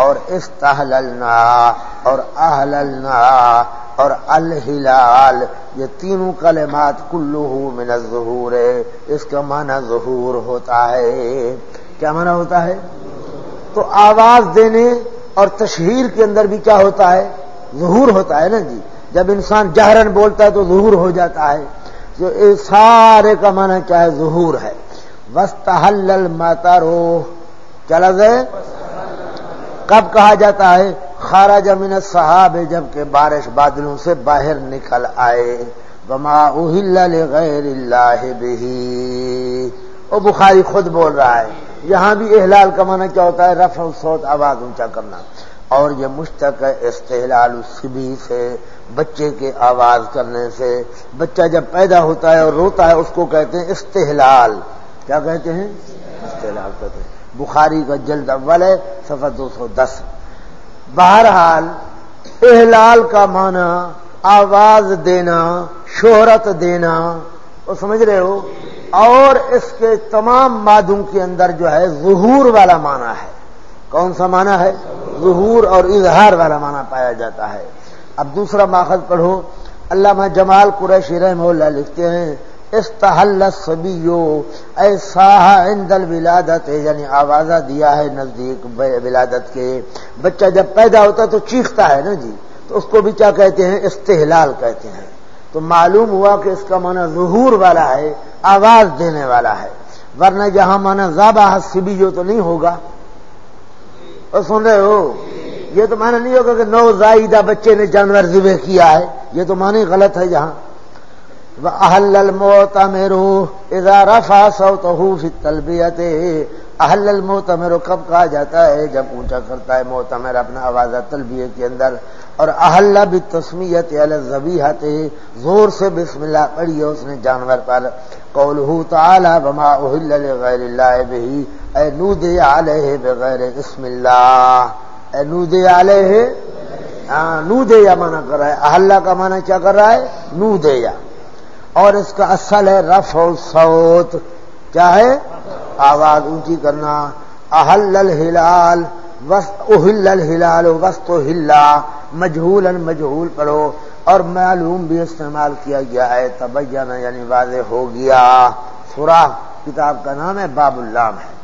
اور استحللنا اور اہللنا اور الہلال یہ تینوں کلمات کلو من الظہور ہے اس کا معنی ظہور ہوتا ہے۔ کیا معنی ہوتا ہے؟ تو آواز دینے اور تشہیر کے اندر بھی کیا ہوتا ہے؟ ظہور ہوتا ہے نا جی۔ جب انسان جہرن بولتا ہے تو ظہور ہو جاتا ہے۔ جو سارے کا معنی کیا ہے؟ ظہور ہے۔ وسطل ماتا رو چلا گئے کب کہا جاتا ہے خارا جمین صاحب جبکہ بارش بادلوں سے باہر نکل آئے۔ بما غیر اللہ بھی وہ بخاری خود بول رہا ہے، یہاں بھی احلال کا معنی کیا ہوتا ہے؟ رف سوت آواز اونچا کرنا۔ اور یہ مشتق ہے استحلال اسبی سے، بچے کے آواز کرنے سے۔ بچہ جب پیدا ہوتا ہے اور روتا ہے، اس کو کہتے ہیں استحلال۔ کیا کہتے ہیں؟ استحلال کہتے ہیں۔ بخاری کا جلد اول ہے سفر دو سو دس۔ بہرحال، احلال کا معنی آواز دینا، شہرت دینا، وہ سمجھ رہے ہو؟ اور اس کے تمام مادوں کے اندر جو ہے، ظہور والا معنی ہے۔ کون سا معنی ہے؟ ظہور اور اظہار والا معنی پایا جاتا ہے۔ اب دوسرا ماخذ پڑھو۔ علامہ جمال قریشی رحمہ اللہ لکھتے ہیں استحل سبیو ایسا اندل ولادت یعنی آوازہ دیا ہے نزدیک ولادت کے۔ بچہ جب پیدا ہوتا تو چیختا ہے نا جی؟ تو اس کو بھی کیا کہتے ہیں؟ استحلال کہتے ہیں۔ تو معلوم ہوا کہ اس کا معنی ظہور والا ہے، آواز دینے والا ہے۔ ورنہ جہاں مانا زابا سبیو تو نہیں ہوگا۔ اور سن رہے ہو؟ یہ تو مانا نہیں ہوگا کہ نو زائدہ بچے نے جانور ذبح کیا ہے۔ یہ تو معنی غلط ہے جہاں اہل الموت میرو ادارہ رفا سو تو تلبیت اہل الموت میرو کب کہا جاتا ہے؟ جب اونچا کرتا ہے موت میرا اپنا آواز تلبیہ کے اندر. اور اہل بھی تسمیت الزبیحت زور سے بسم اللہ پڑھی ہے اس نے جانور پر. قولہ تعالی بما اہل لغیر اللہ بہی اے نود علیہ بغیر اسم اللہ. اے نود علیہ؟ ہاں نو دے یا مانا کر رہا ہے. اہل کا مانا کیا کر رہا ہے؟ نو دے یا. اور اس کا اصل ہے رف اور سوت کیا ہے؟ آواز اونچی کرنا۔ اہل الہلال اہل الہلال وسط ہلا مجہول مجہول پڑھو۔ اور معلوم بھی استعمال کیا گیا ہے۔ تبینہ یعنی واضح ہو گیا۔ سورا کتاب کا نام ہے باب اللہ ہے۔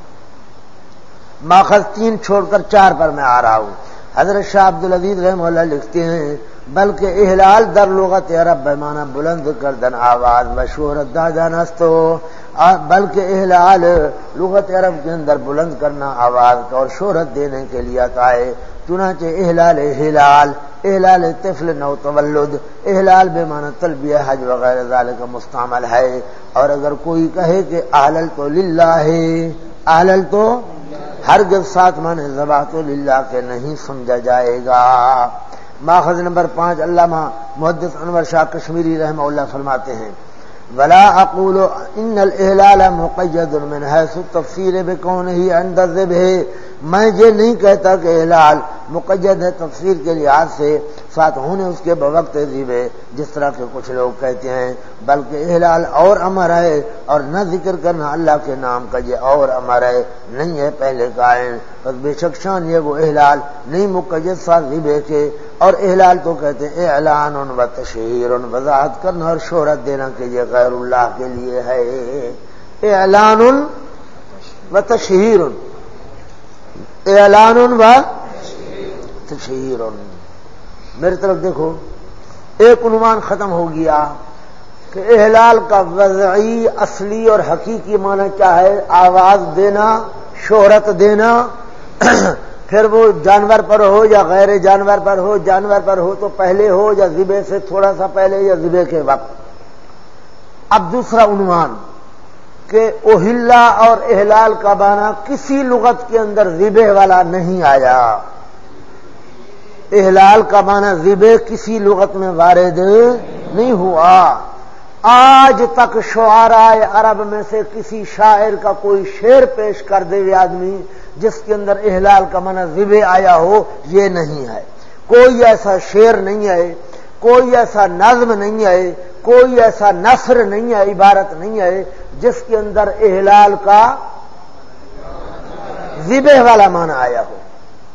ماخذ تین چھوڑ کر چار پر میں آ رہا ہوں۔ حضرت شاہ عبد العزیز رحم اللہ لکھتے ہیں بلکہ احلال در لغت عرب بیمانہ بلند کر دن آواز مشہور دادا نستو۔ بلکہ احلال لغت عرب کے اندر بلند کرنا آواز کا اور شہرت دینے کے لیے آتا ہے چنانچہ احلال احلال احلال طفل نو تولد، احلال بے معنی تلبیہ حج وغیرہ ذالک کا مستعمل ہے۔ اور اگر کوئی کہے کہ اہلل تو للہ ہے اہلل تو ہر ساتھ مانے زبا تو للہ کے نہیں سمجھا جائے گا۔ ماخذ نمبر پانچ علامہ محدث انور شاہ کشمیری رحمہ اللہ فرماتے ہیں، ولا اقول ان الاحلال مقید من حیث تفسیر بکون ہی اندر میں یہ نہیں کہتا کہ احلال مقید ہے تفسیر کے لحاظ سے ساتھ ہونے اس کے بوقت ذیبے جس طرح کے کچھ لوگ کہتے ہیں، بلکہ احلال اور امر ہے اور نہ ذکر کرنا اللہ کے نام کا، یہ اور امر ہے، نہیں ہے پہلے قائم بس بے شک شان یہ وہ احلال نہیں مقید ساتھ ذیبے کے اور احلال تو کہتے ہیں، اعلان ان و تشہیر ان وضاحت کرنا اور شہرت دینا کہ یہ غیر اللہ کے لیے ہے۔ اعلان و تشہیر۔ اعلان و تشہیر میری طرف دیکھو، ایک عنوان ختم ہو گیا کہ احلال کا وضعی، اصلی اور حقیقی معنی کیا ہے؟ آواز دینا، شہرت دینا۔ پھر وہ جانور پر ہو یا غیر جانور پر ہو، جانور پر ہو تو پہلے ہو یا زبے سے تھوڑا سا پہلے یا زبے کے وقت۔ اب دوسرا عنوان۔ کہ اوہلا اور احلال کا بانا کسی لغت کے اندر زبے والا نہیں آیا۔ احلال کا معنی زبے کسی لغت میں وارد نہیں ہوا۔ آج تک شعراء عرب میں سے کسی شاعر کا کوئی شعر پیش کر دے آدمی جس کے اندر احلال کا منع ذبے آیا ہو، یہ نہیں ہے۔ کوئی ایسا شعر نہیں ہے کوئی ایسا نظم نہیں ہے، کوئی ایسا نثر نہیں ہے، عبارت نہیں ہے جس کے اندر احلال کا ذبے والا معنی آیا ہو۔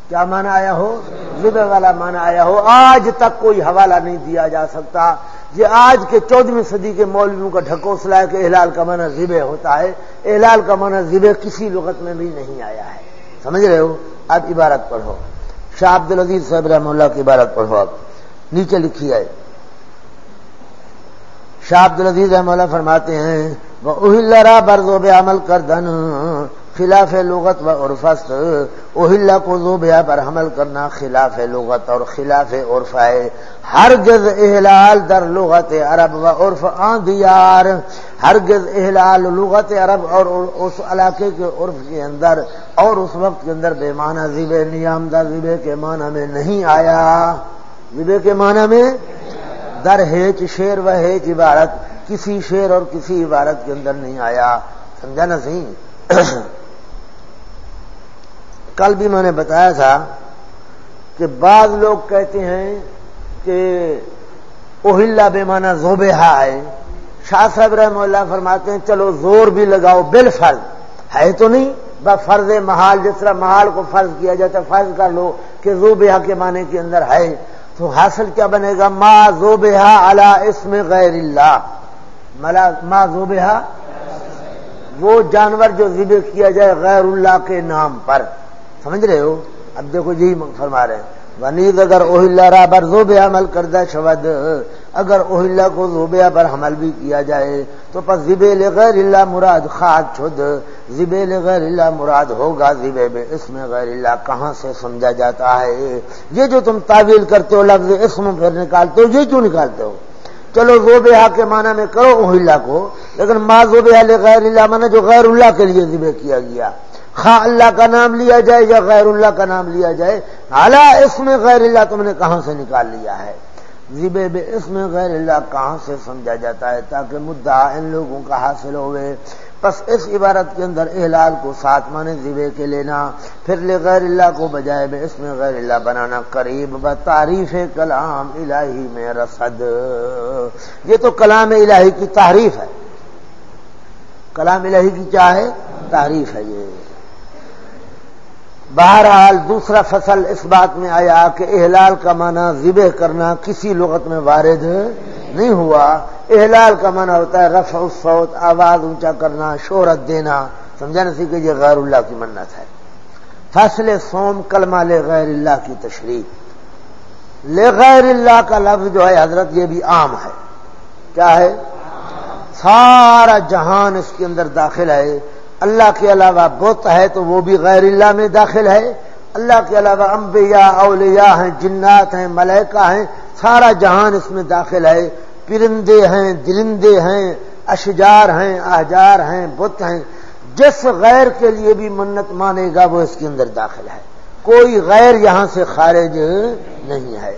کیا معنی آیا ہو؟ ذبے والا معنی آیا ہو۔ آج تک کوئی حوالہ نہیں دیا جا سکتا۔ یہ آج کے چودہویں صدی کے مولویوں کا ڈھکوسلا ہے کہ احلال کا معنی ذبے ہوتا ہے۔ احلال کا معنی ذبے کسی لغت میں بھی نہیں آیا ہے۔ سمجھ رہے ہو؟ اب عبارت پڑھو۔ شاہ عبد العزیز صاحب رحم اللہ کی عبارت پڑھو اب نیچے لکھی ہے شاہ عبد العزیز رحم اللہ فرماتے ہیں وہ اہل برز عمل کر دن خلاف لغت و عرفست اوہلا کو زوبیا پر حمل کرنا خلاف لغت اور خلاف عرف ہے ہر گز احلال در لغت عرب و عرف آندیار ہر گز احلال لغت عرب اور اس علاقے کے عرف کے اندر اور اس وقت کے اندر بے معنی زبے نیامدہ زبے کے معنی میں نہیں آیا۔ زبے کے معنی میں در ہیچ شیر و ہیچ عبارت کسی شیر اور کسی عبارت کے اندر نہیں آیا۔ سمجھا نا صحیح؟ کل بھی میں نے بتایا تھا کہ بعض لوگ کہتے ہیں کہ اوہلا بے مانا زوبے ہے۔ شاہ صاحب رحم اللہ فرماتے ہیں، چلو زور بھی لگاؤ بل فرض ہے تو نہیں بس فرض محال، جس طرح محال کو فرض کیا جاتا ہے، فرض کر لو کہ زوبہ کے معنی کے اندر ہے۔ تو حاصل کیا بنے گا؟ ما زوبہ اللہ اس میں غیر اللہ۔ ما زوبہ وہ جانور جو ذبح کیا جائے غیر اللہ کے نام پر۔ سمجھ رہے ہو؟ اب دیکھو یہی فرما رہے ہیں۔ ونید اگر اوہ اللہ رابر زوبہ عمل کردہ شود۔ اگر اوہلا کو زوبیا پر حمل بھی کیا جائے، تو پس زبے غیر اللہ مراد خاد چھد۔ زبے غیر اللہ مراد ہوگا زبے میں اس میں غیر اللہ، کہاں سے سمجھا جاتا ہے؟ یہ جو تم تعویل کرتے ہو، لفظ اسم پھر نکالتے ہو، یہ کیوں نکالتے ہو؟ چلو زوبہ کے معنی میں کرو اوہلا کو، لیکن ماں زوبہ غیر اللہ مانا جو غیر اللہ کے لیے ذبے کیا گیا۔ خواہ اللہ کا نام لیا جائے یا غیر اللہ کا نام لیا جائے، حالا اس میں غیر اللہ تم نے کہاں سے نکال لیا ہے؟ زبے بے اس میں غیر اللہ کہاں سے سمجھا جاتا ہے تاکہ مدعا ان لوگوں کا حاصل ہوئے؟ بس اس عبارت کے اندر احلال کو ساتھ مانے زبے کے لینا، پھر لے غیر اللہ کو بجائے بے اس میں غیر اللہ بنانا قریب ب تعریف کلام الہی میں رسد۔ یہ تو کلام الہی کی تعریف ہے۔ کلام الہی کی کیا ہے؟ تعریف ہے یہ۔ بہرحال دوسرا فصل اس بات میں آیا کہ احلال کا معنی ذبح کرنا کسی لغت میں وارد نہیں ہوا۔ احلال کا معنی ہوتا ہے رفع الصوت، آواز اونچا کرنا، شہرت دینا۔ سمجھا نہیں کہ یہ غیر اللہ کی منت ہے۔ فصل سوم کلمہ لے غیر اللہ کی تشریح۔ لے غیر اللہ کا لفظ جو ہے حضرت یہ بھی عام ہے۔ کیا ہے؟ سارا جہان اس کے اندر داخل ہے۔ اللہ کے علاوہ بت ہے تو وہ بھی غیر اللہ میں داخل ہے۔ اللہ کے علاوہ انبیاء، اولیاء ہیں، جنات ہیں، ملائکہ ہیں، سارا جہان اس میں داخل ہے۔ پرندے ہیں درندے ہیں، اشجار ہیں احجار ہیں، بت ہیں۔ جس غیر کے لیے بھی منت مانے گا وہ اس کے اندر داخل ہے۔ کوئی غیر یہاں سے خارج نہیں ہے۔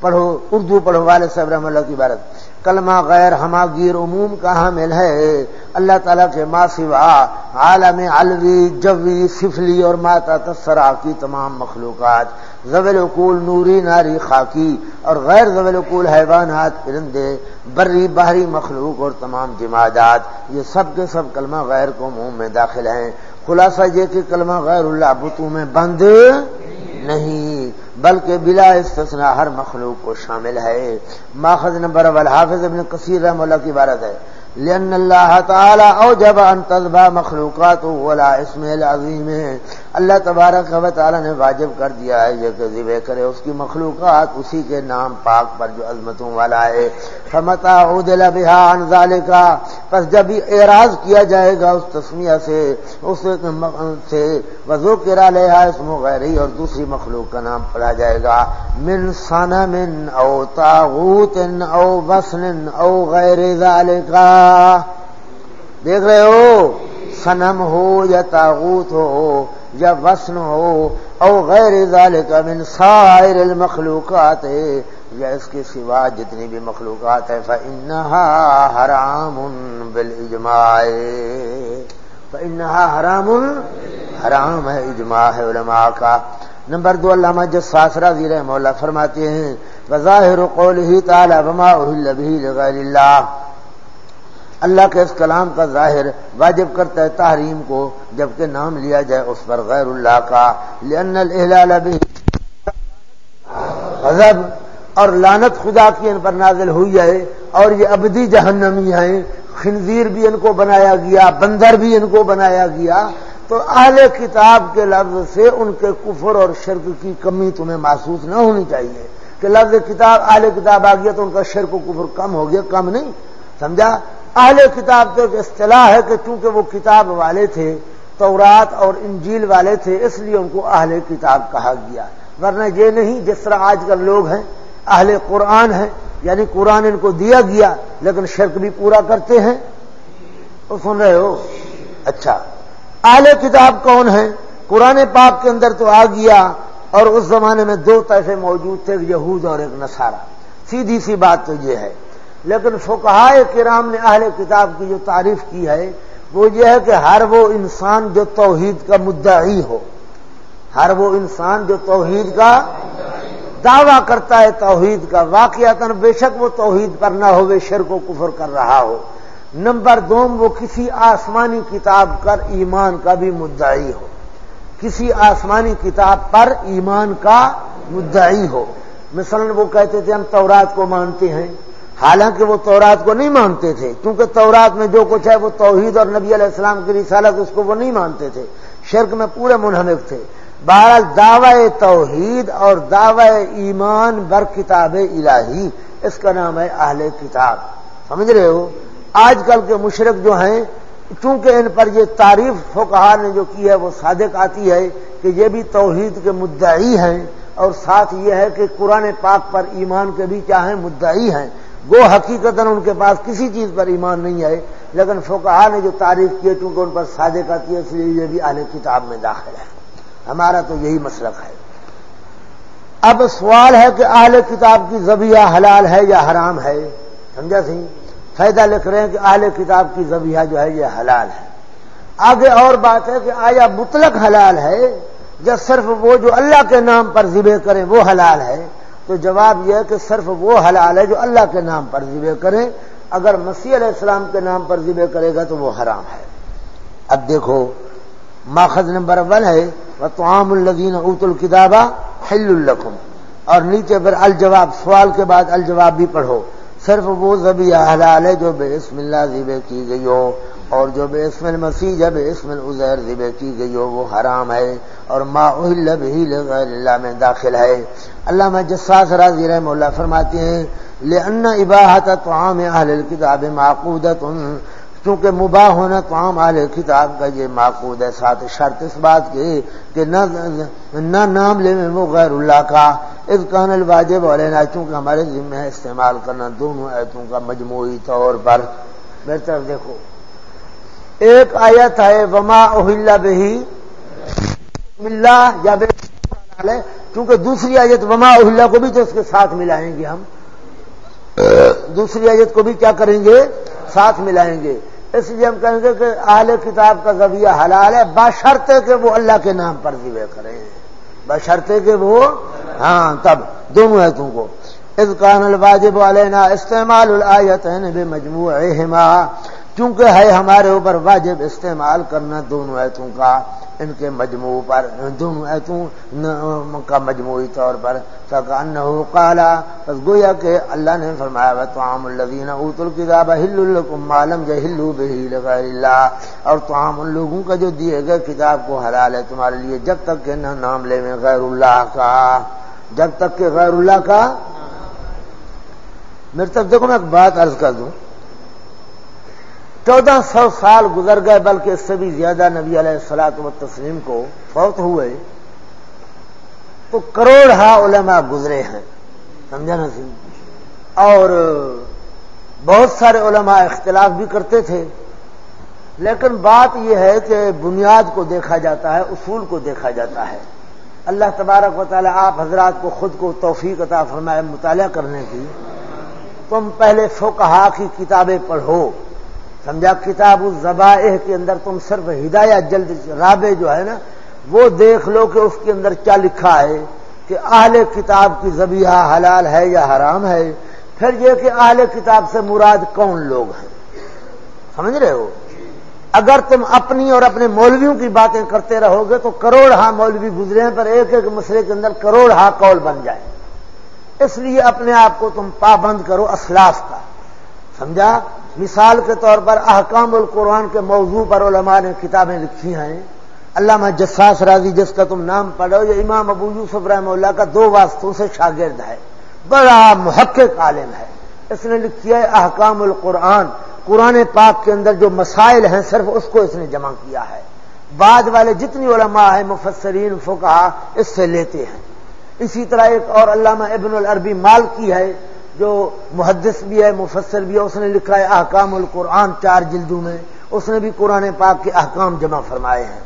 پڑھو، اردو پڑھو والے صاحب رحم اللہ کی بارت کلمہ غیر ہماگیر عموم کا حامل ہے۔ اللہ تعالیٰ کے ماں سوا عالم علوی، جوی، سفلی اور ماتا تسرا کی تمام مخلوقات۔ زویل اقول نوری ناری خاکی اور غیر زویل اقول حیوانات، پرندے، بری باہری مخلوق اور تمام جماعت یہ سب کے سب کلمہ غیر کو منہ میں داخل ہیں۔ خلاصہ یہ کہ کلمہ غیر اللہ بتو میں بند نہیں، بلکہ بلا استثناء ہر مخلوق کو شامل ہے۔ ماخذ نمبر اول، حافظ ابن کثیر رحم اللہ کی عبارت ہے۔ لأن اللہ تعالی اوجب ان تذبا مخلوقات ولا اسم العظیم اللہ تبارک و تعالی نے واجب کر دیا ہے، یہ کہ ذبح کرے اس کی مخلوقات اسی کے نام پاک پر جو عظمتوں والا ہے۔ فمتا عدل بها عن ذلك۔ پس جب اعراض کیا جائے گا اس تسمیہ سے، اس سے وضو کرا لیا اسم غیری اور دوسری مخلوق کا نام پڑھا جائے گا۔ من صنم او تاغوت او وسن او غیر ذلك۔ دیکھ رہے ہو؟ سنم ہو یا تاغوت ہو؟ یا وسن ہو او غیر ذالک من سائر المخلوقات، یا اس کے سوا جتنی بھی مخلوقات ہے فإنها حرام بالاجماع فإنها حرام حرام ہے اجماع ہے علماء کا۔ نمبر دو، علامہ جساس رضی رحمہ اللہ فرماتے ہیں، وظاہر قوله تعالی وما اهل به لغیر اللہ اللہ کے اس کلام کا ظاہر واجب کرتا ہے تحریم کو، جبکہ نام لیا جائے اس پر غیر اللہ کا۔ لن غضب اور لانت خدا کی ان پر نازل ہوئی ہے اور یہ ابدی جہنمی ہیں۔ خنزیر بھی ان کو بنایا گیا، بندر بھی ان کو بنایا گیا۔ تو اہل کتاب کے لفظ سے ان کے کفر اور شرک کی کمی تمہیں محسوس نہ ہونی چاہیے۔ کہ لفظ کتاب، اہل کتاب آ گیا تو ان کا شرک و کفر کم ہو گیا، کم نہیں۔ سمجھا؟ اہل کتاب تو ایک اصطلاح ہے کہ چونکہ وہ کتاب والے تھے، تورات اور انجیل والے تھے، اس لیے ان کو اہل کتاب کہا گیا۔ ورنہ یہ نہیں جس طرح آج کل لوگ ہیں، اہل قرآن ہیں یعنی قرآن ان کو دیا گیا، لیکن شرک بھی پورا کرتے ہیں۔ تو سن رہے ہو؟ اچھا۔ اہل کتاب کون ہیں؟ قرآن پاک کے اندر تو آ گیا، اور اس زمانے میں دو طرفے موجود تھے، ایک یہود اور ایک نصارہ۔ سیدھی سی بات تو یہ ہے۔ لیکن فقہائے کرام نے اہل کتاب کی جو تعریف کی ہے، وہ یہ ہے کہ ہر وہ انسان جو توحید کا مدعی ہو، ہر وہ انسان جو توحید کا دعویٰ کرتا ہے، توحید کا واقعات بے شک وہ توحید پر نہ ہو شرک و کفر کر رہا ہو۔ نمبر دوم، وہ کسی آسمانی کتاب پر ایمان کا بھی مدعی ہو۔ کسی آسمانی کتاب پر ایمان کا مدعی ہو۔ مثلا وہ کہتے تھے، ہم تورات کو مانتے ہیں۔ حالانکہ وہ تورات کو نہیں مانتے تھے، کیونکہ تورات میں جو کچھ ہے وہ توحید اور نبی علیہ السلام کی رسالت، اس کو وہ نہیں مانتے تھے۔ شرک میں پورے منہمک تھے۔ بہرحال دعوی توحید اور دعوی ایمان بر کتاب الہی، اس کا نام ہے اہل کتاب۔ سمجھ رہے ہو؟ آج کل کے مشرق جو ہیں، چونکہ ان پر یہ تعریف فوکہ نے جو کی ہے، وہ صادق آتی ہے کہ یہ بھی توحید کے مدعی ہیں، اور ساتھ یہ ہے کہ قرآن پاک پر ایمان کے بھی کیا ہیں، مدعی ہیں۔ گو حقیقت ان کے پاس کسی چیز پر ایمان نہیں آئے، لیکن فوکہ نے جو تعریف کی کیونکہ ان پر صادق آتی ہے اس لیے یہ بھی اہل کتاب میں داخل ہے۔ ہمارا تو یہی مسلک ہے۔ اب سوال ہے کہ اہل کتاب کی زبیہ حلال ہے یا حرام ہے؟ سمجھا سی؟ فائدہ لکھ رہے ہیں کہ اہل کتاب کی زبیہ جو ہے یہ حلال ہے۔ آگے اور بات ہے کہ آیا مطلق حلال ہے یا صرف وہ جو اللہ کے نام پر ذبح کریں وہ حلال ہے؟ تو جواب یہ ہے کہ صرف وہ حلال ہے جو اللہ کے نام پر ذبح کریں اگر مسیح علیہ السلام کے نام پر ذبح کرے گا تو وہ حرام ہے۔ اب دیکھو، ماخذ نمبر ون ہے وہ الدین اوت الکتابہ حل القم اور نیچے پر الجواب، سوال کے بعد الجواب بھی پڑھو۔ صرف وہ زبی حلال ہے جو بے اسم اللہ ذبح کی گئی ہو، اور جو بے اسم المسیح جب اسم العزیر ذبح کی گئی ہو، وہ حرام ہے۔ اور ما اہل بھی اللہ میں داخل ہے۔ اللہ میں جساس راضی رحم اللہ فرماتے ہیں، لأن اباحت طعام اہل الكتاب معقودت چونکہ مباح ہونا طعام اہل کتاب کا یہ معقود ہے ساتھ شرط اس بات کی کہ نہ نام لے میں وہ غیر اللہ کا۔ اس کان الواجب علینا، چونکہ ہمارے ذمہ ہے استعمال کرنا، دونوں ایتوں کا مجموعی طور پر۔ میری طرف دیکھو۔ ایک آیت ہے، وما اہل بہی اللہ یا بے چونکہ دوسری آیت وما اہل کو بھی تو اس کے ساتھ ملائیں گے ہم۔ دوسری آیت کو بھی کیا کریں گے؟ ساتھ ملائیں گے۔ اس لیے ہم کہیں گے کہ اہل کتاب کا ذبیہ حلال ہے، بشرطے کہ وہ اللہ کے نام پر ذبح کریں۔ بشرطے کہ وہ ہاں تب دونوں ایتوں کو۔ اس کان الواجب علینا استعمال الآیت بے چونکہ ہے ہمارے اوپر واجب استعمال کرنا دونوں ایتوں کا، ان کے مجموع پر، دونوں ایتوں کا مجموعی طور پر۔ کالا بس گویا کہ اللہ نے فرمایا تو الدین ات الکتاب ہلکم ہلو بہیل اللہ اور تو ان لوگوں کا جو دیے گئے کتاب کو حلال ہے تمہارے لیے، جب تک کہ نہ نام لے میں غیر اللہ کا۔ جب تک کہ غیر اللہ کا۔ میرے تک دیکھو، میں ایک بات عرض کر دوں۔ چودہ سو سال گزر گئے بلکہ اس سے بھی زیادہ نبی علیہ السلاط و تسلیم کو فوت ہوئے تو کروڑ ہا علماء گزرے ہیں، سمجھا نا سی اور بہت سارے علماء اختلاف بھی کرتے تھے۔ لیکن بات یہ ہے کہ بنیاد کو دیکھا جاتا ہے، اصول کو دیکھا جاتا ہے۔ اللہ تبارک و تعالیٰ آپ حضرات کو خود کو توفیق عطا فرمائے مطالعہ کرنے کی۔ تم پہلے فوکہ کی کتابیں پڑھو۔ سمجھا؟ کتاب الزبائح کے اندر تم صرف ہدایت جلد رابع جو ہے نا، وہ دیکھ لو کہ اس کے اندر کیا لکھا ہے کہ اہل کتاب کی زبیہ حلال ہے یا حرام ہے۔ پھر یہ کہ اہل کتاب سے مراد کون لوگ ہیں؟ سمجھ رہے ہو؟ اگر تم اپنی اور اپنے مولویوں کی باتیں کرتے رہو گے تو کروڑ ہاں مولوی گزرے ہیں، پر ایک ایک مسئلے کے اندر کروڑ ہاں کول بن جائے۔ اس لیے اپنے آپ کو تم پابند کرو اسلاف کا۔ سمجھا؟ مثال کے طور پر احکام القرآن کے موضوع پر علماء نے کتابیں لکھی ہیں۔ علامہ جساس راضی جس کا تم نام پڑھو، یہ امام ابو یوسف رحم اللہ کا دو واسطوں سے شاگرد ہے۔ بڑا محقق عالم ہے۔ اس نے لکھی ہے احکام القرآن۔ قرآن پاک کے اندر جو مسائل ہیں، صرف اس کو اس نے جمع کیا ہے۔ بعد والے جتنی علماء ہیں، مفسرین فقہ اس سے لیتے ہیں۔ اسی طرح ایک اور علامہ ابن العربی مال کی ہے۔ جو محدث بھی ہے، مفسر بھی ہے، اس نے لکھا ہے احکام القرآن چار جلدوں میں، اس نے بھی قرآن پاک کے احکام جمع فرمائے ہیں۔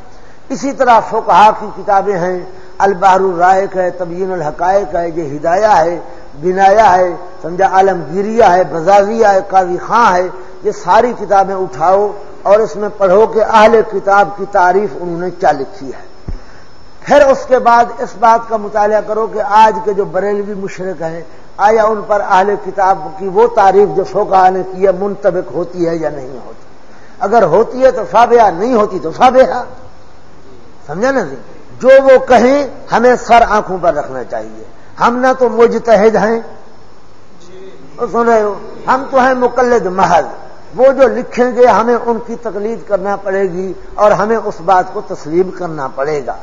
اسی طرح فقہا کی کتابیں ہیں البہر الرائق ہے تبین الحقائق ہے، یہ ہدایہ ہے بنایا ہے، سمجھا، عالمگیریہ ہے، بزازیہ ہے، قاضی خاں ہے، یہ ساری کتابیں اٹھاؤ اور اس میں پڑھو کہ اہل کتاب کی تعریف انہوں نے کیا لکھی ہے۔ پھر اس کے بعد اس بات کا مطالعہ کرو کہ آج کے جو بریلوی مشرق ہیں آیا ان پر اہل کتاب کی وہ تعریف جو فوکا نے کی ہے منتبک ہوتی ہے یا نہیں ہوتی؟ اگر ہوتی ہے تو فابیا نہیں ہوتی تو فابیا سمجھا نا جی؟ جو وہ کہیں، ہمیں سر آنکھوں پر رکھنا چاہیے۔ ہم نہ تو مجتہد ہیں۔ سن رہے ہو؟ ہم تو ہیں مقلد محض۔ وہ جو لکھیں گے، ہمیں ان کی تقلید کرنا پڑے گی اور ہمیں اس بات کو تسلیم کرنا پڑے گا۔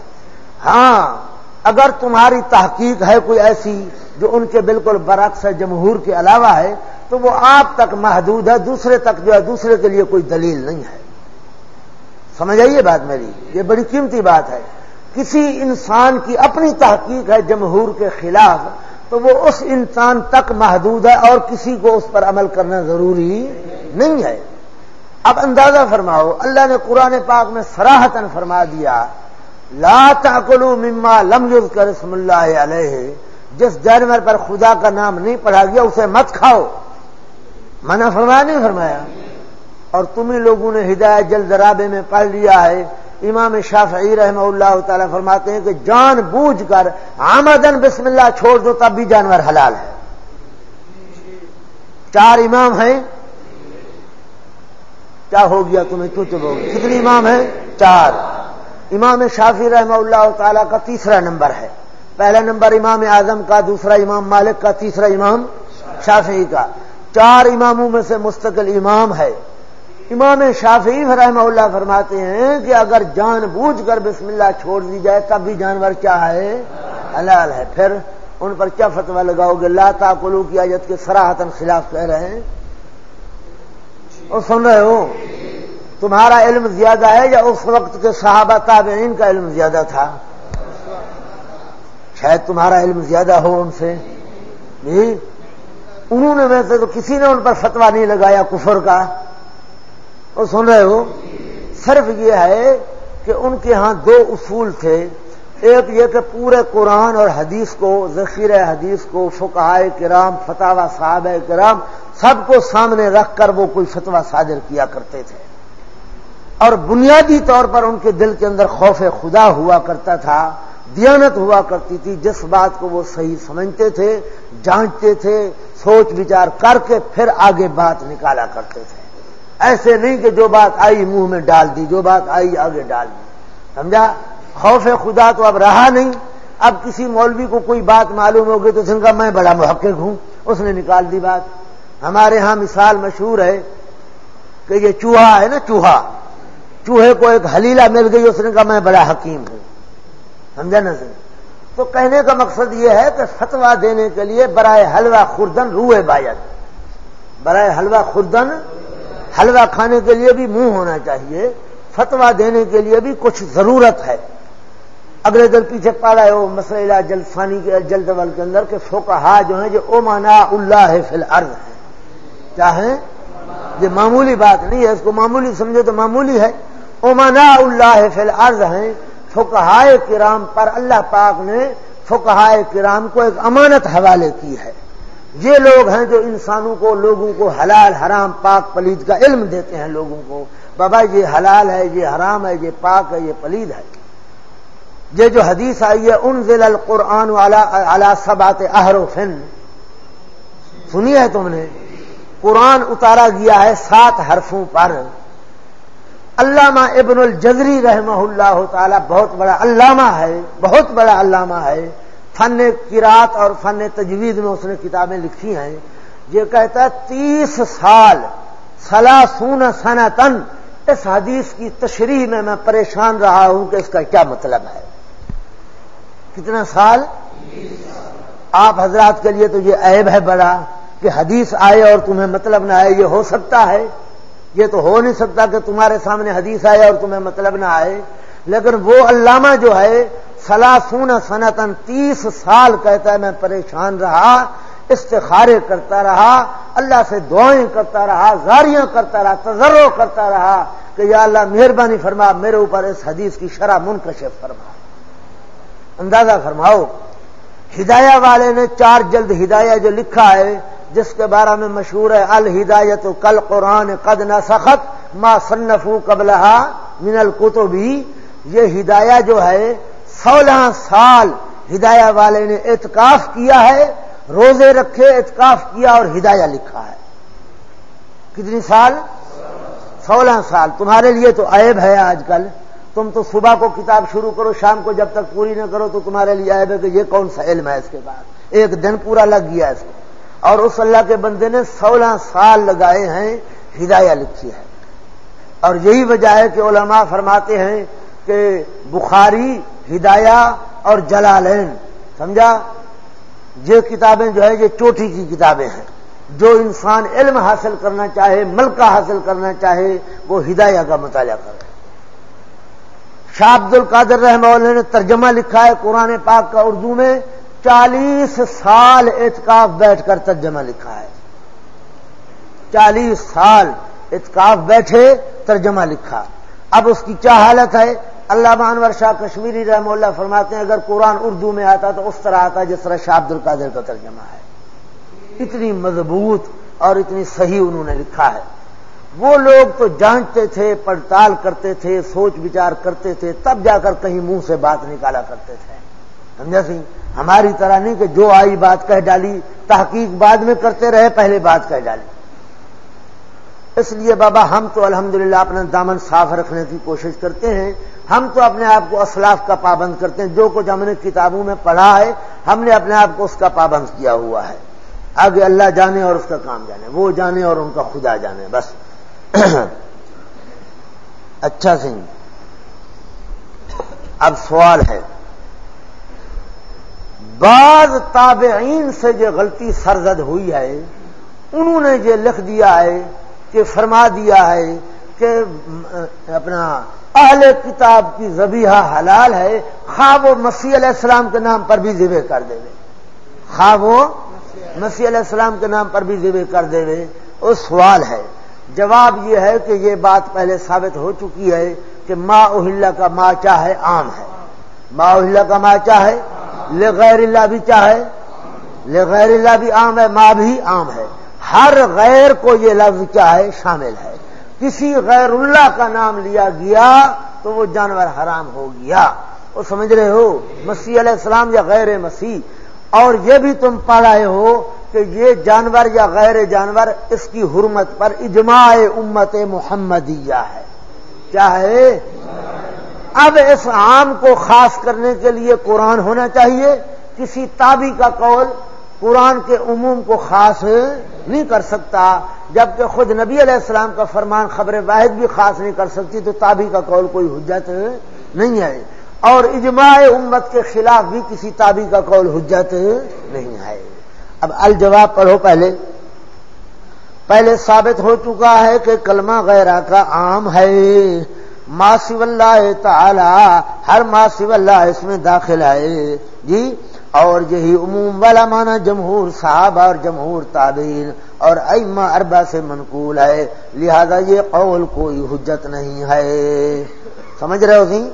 ہاں اگر تمہاری تحقیق ہے کوئی ایسی جو ان کے بالکل برعکس ہے، جمہور کے علاوہ ہے، تو وہ آپ تک محدود ہے، دوسرے تک جو ہے، دوسرے کے لیے کوئی دلیل نہیں ہے۔ سمجھ آئیے بات میری، یہ بڑی قیمتی بات ہے۔ کسی انسان کی اپنی تحقیق ہے جمہور کے خلاف، تو وہ اس انسان تک محدود ہے اور کسی کو اس پر عمل کرنا ضروری نہیں ہے۔ اب اندازہ فرماؤ، اللہ نے قرآن پاک میں سراہتن فرما دیا، لا تاکلو مما لم کر اسم اللہ علیہ جس جانور پر خدا کا نام نہیں پڑھا گیا، اسے مت کھاؤ۔ منع فرمایا، نہیں فرمایا؟ اور تمہیں لوگوں نے ہدایت جلد رابے میں پڑھ لیا ہے۔ امام شافعی رحمہ اللہ تعالی فرماتے ہیں کہ جان بوجھ کر آمدن بسم اللہ چھوڑ دو، تب بھی جانور حلال ہے۔ چار امام ہیں۔ کیا ہو گیا تمہیں؟ کیوں چلو کتنی امام ہیں؟ چار۔ امام شافی رحمہ اللہ تعالی کا تیسرا نمبر ہے۔ پہلا نمبر امام اعظم کا، دوسرا امام مالک کا، تیسرا امام شافی کا۔ چار اماموں میں سے مستقل امام ہے۔ امام شافی رحمہ اللہ فرماتے ہیں کہ اگر جان بوجھ کر بسم اللہ چھوڑ دی جائے، تب بھی جانور کیا ہے؟ حلال ہے۔ پھر ان پر کیا فتوا لگاؤ گے؟ لاتا کلو کی آیت کے سراہتن خلاف کہہ رہے ہیں۔ اور سن رہے ہو؟ تمہارا علم زیادہ ہے یا اس وقت کے صحابہ تابعین کا علم زیادہ تھا؟ شاید تمہارا علم زیادہ ہو ان سے۔ انہوں نے ویسے تو کسی نے ان پر فتوا نہیں لگایا کفر کا۔ اور سن رہے ہو؟ صرف یہ ہے کہ ان کے ہاں دو اصول تھے۔ ایک یہ کہ پورے قرآن اور حدیث کو ذخیر حدیث کو، فقہائے کرام فتح صاحب کرام، سب کو سامنے رکھ کر وہ کوئی فتوا صادر کیا کرتے تھے۔ اور بنیادی طور پر ان کے دل کے اندر خوف خدا ہوا کرتا تھا۔ دیانت ہوا کرتی تھی، جس بات کو وہ صحیح سمجھتے تھے، جانچتے تھے، سوچ بچار کر کے پھر آگے بات نکالا کرتے تھے۔ ایسے نہیں کہ جو بات آئی منہ میں ڈال دی، جو بات آئی آگے ڈال دی۔ سمجھا؟ خوف خدا تو اب رہا نہیں۔ اب کسی مولوی کو کوئی بات معلوم ہوگی تو جن کا میں بڑا محقق ہوں۔ اس نے نکال دی بات۔ ہمارے ہاں مثال مشہور ہے کہ یہ چوہا ہے نا، چوہا۔ چوہے کو ایک حلیلہ مل گئی، اس نے کہا میں بڑا حکیم ہوں۔ سمجھا نا سر؟ تو کہنے کا مقصد یہ ہے کہ فتوا دینے کے لیے برائے حلوہ خوردن روئے باید۔ برائے حلوہ خوردن، حلوہ کھانے کے لیے بھی منہ ہونا چاہیے۔ فتوا دینے کے لیے بھی کچھ ضرورت ہے۔ اگلے دل پیچھے پاڑا ہے وہ مسئلہ جلد فانی کے جلد کے اندر کہ فوکہ جو ہیں جو اومانا اللہ ہے فی الارض ہے کیا ہے یہ معمولی بات نہیں ہے۔ اس کو معمولی سمجھو تو معمولی ہے۔ اومانا اللہ ہے فی الارض ہیں۔ فکہائے کرام پر اللہ پاک نے فکہائے کرام کو ایک امانت حوالے کی ہے۔ یہ لوگ ہیں جو انسانوں کو، لوگوں کو حلال، حرام، پاک، پلید کا علم دیتے ہیں لوگوں کو۔ بابا، یہ حلال ہے، یہ حرام ہے، یہ پاک ہے، یہ پلید ہے۔ یہ جو حدیث آئی ہے ان ضلع القرآن والا سبات اہر فن سنی ہے تم نے؟ قرآن اتارا گیا ہے سات حرفوں پر۔ علامہ ابن الجزری رحمہ اللہ تعالی بہت بڑا علامہ ہے، بہت بڑا علامہ ہے۔ فن کراط اور فن تجوید میں اس نے کتابیں لکھی ہیں۔ یہ کہتا ہے، تیس سال سلاسون سنتن اس حدیث کی تشریح میں میں پریشان رہا ہوں کہ اس کا کیا مطلب ہے۔ کتنا سال؟ آپ حضرات کے لیے تو یہ عیب ہے بڑا کہ حدیث آئے اور تمہیں مطلب نہ آئے، یہ ہو سکتا ہے۔ یہ تو ہو نہیں سکتا کہ تمہارے سامنے حدیث آئے اور تمہیں مطلب نہ آئے، لیکن وہ علامہ جو ہے سلاسون سنتن تیس سال کہتا ہے، میں پریشان رہا، استخارے کرتا رہا، اللہ سے دعائیں کرتا رہا، زاریاں کرتا رہا تجرو کرتا رہا کہ یا اللہ مہربانی فرما، میرے اوپر اس حدیث کی شرح منکشف فرما۔ اندازہ فرماؤ، ہدایہ والے نے چار جلد ہدایہ جو لکھا ہے جس کے بارے میں مشہور ہے، الہدایت کل قرآن قد نہ سخت ما صنفو قبلہ من القتبی یہ ہدایہ جو ہے، سولہ سال ہدایہ والے نے اعتکاف کیا ہے، روزے رکھے، اعتکاف کیا اور ہدایہ لکھا ہے۔ کتنی سال؟ سولہ سال۔ تمہارے لیے تو عیب ہے آج کل۔ تم تو صبح کو کتاب شروع کرو، شام کو جب تک پوری نہ کرو تو تمہارے لیے عیب ہے کہ یہ کون سا علم ہے اس کے بعد۔ ایک دن پورا لگ گیا اس کو۔ اور اس اللہ کے بندے نے سولہ سال لگائے ہیں، ہدایہ لکھی ہے۔ اور یہی وجہ ہے کہ علماء فرماتے ہیں کہ بخاری ہدایہ اور جلالین، سمجھا؟ یہ کتابیں جو ہے یہ چوٹی کی کتابیں ہیں۔ جو انسان علم حاصل کرنا چاہے، ملکہ حاصل کرنا چاہے، وہ ہدایہ کا مطالعہ کرے شاہ عبد القادر رحمہ اللہ نے ترجمہ لکھا ہے قرآن پاک کا اردو میں۔ چالیس سال اعتکاف بیٹھ کر ترجمہ لکھا ہے۔ چالیس سال اتکاف بیٹھے ترجمہ لکھا۔ اب اس کی کیا حالت ہے؟ اللہ انور شاہ کشمیری رحم اللہ فرماتے ہیں، اگر قرآن اردو میں آتا تو اس طرح آتا جس طرح شاہ عبد القادر کا ترجمہ ہے۔ اتنی مضبوط اور اتنی صحیح انہوں نے لکھا ہے۔ وہ لوگ تو جانچتے تھے، پڑتال کرتے تھے، سوچ بچار کرتے تھے، تب جا کر کہیں منہ سے بات نکالا کرتے تھے۔ سمجھا سی؟ ہماری طرح نہیں کہ جو آئی بات کہہ ڈالی، تحقیق بعد میں کرتے رہے، پہلے بات کہہ ڈالی۔ اس لیے بابا، ہم تو الحمدللہ اپنا دامن صاف رکھنے کی کوشش کرتے ہیں۔ ہم تو اپنے آپ کو اسلاف کا پابند کرتے ہیں۔ جو کچھ ہم نے کتابوں میں پڑھا ہے، ہم نے اپنے آپ کو اس کا پابند کیا ہوا ہے۔ آگے اللہ جانے اور اس کا کام جانے، وہ جانے اور ان کا خدا جانے، بس۔ اچھا سنگھ، اب سوال ہے۔ بعض تابعین سے جو غلطی سرزد ہوئی ہے، انہوں نے یہ لکھ دیا ہے کہ فرما دیا ہے کہ اپنا اہل کتاب کی زبیحہ حلال ہے خواب و مسیح علیہ السلام کے نام پر بھی ذبح کر دے خواب و مسیح علیہ السلام کے نام پر بھی ذبح کر دے وہ سوال ہے، جواب یہ ہے کہ یہ بات پہلے ثابت ہو چکی ہے کہ ما اہل کا ما چاہے عام ہے۔ ما اہل کا ما چاہے لے غیر اللہ بھی چاہے لے غیر اللہ بھی عام ہے ما بھی عام ہے۔ ہر غیر کو یہ لفظ چاہے شامل ہے۔ کسی غیر اللہ کا نام لیا گیا تو وہ جانور حرام ہو گیا۔ وہ سمجھ رہے ہو؟ مسیح علیہ السلام یا غیر مسیح۔ اور یہ بھی تم پڑھ رہے ہو کہ یہ جانور یا غیر جانور اس کی حرمت پر اجماع امت محمدیہ ہے۔ کیا ہے؟ اب اس عام کو خاص کرنے کے لیے قرآن ہونا چاہیے۔ کسی تابی کا قول قرآن کے عموم کو خاص نہیں کر سکتا، جبکہ خود نبی علیہ السلام کا فرمان خبر واحد بھی خاص نہیں کر سکتی، تو تابی کا قول کوئی حجت نہیں ہے۔ اور اجماع امت کے خلاف بھی کسی تابی کا قول حجت نہیں ہے۔ اب الجواب پڑھو پہلے۔ پہلے ثابت ہو چکا ہے کہ کلمہ غیرہ کا عام ہے۔ ماسی اللہ تعالی، ہر ماسی اللہ اس میں داخل ہے۔ جی اور یہی عموم والا مانا جمہور صاحب اور جمہور تعبیر اور ایما اربا سے منقول ہے۔ لہذا یہ قول کوئی حجت نہیں ہے۔ سمجھ رہے ہو سی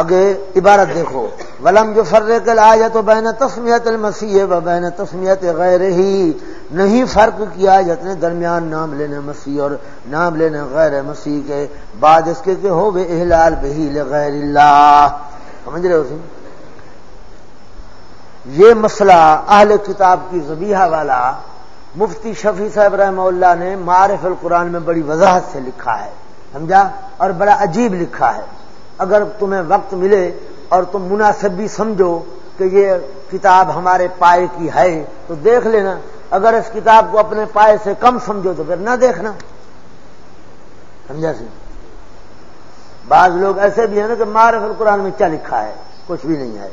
اگے عبارت دیکھو، ولم جو فرے کل آیا تو بین تسمیت المسیح و بین تسمیت غیر ہی نہیں فرق کیا جت نے درمیان نام لینے مسیح اور نام لینے غیر مسیح کے، بعد اس کے کہ ہو بے احلال بہی غیر اللہ۔ سمجھ رہے ہو سی یہ مسئلہ اہل کتاب کی زبیحہ والا مفتی شفیع صاحب رحمہ اللہ نے معرف القرآن میں بڑی وضاحت سے لکھا ہے، سمجھا؟ اور بڑا عجیب لکھا ہے۔ اگر تمہیں وقت ملے اور تم مناسب بھی سمجھو کہ یہ کتاب ہمارے پائے کی ہے، تو دیکھ لینا۔ اگر اس کتاب کو اپنے پائے سے کم سمجھو تو پھر نہ دیکھنا۔ سمجھا سی؟ بعض لوگ ایسے بھی ہیں نا کہ معرف القرآن میں کیا لکھا ہے، کچھ بھی نہیں ہے۔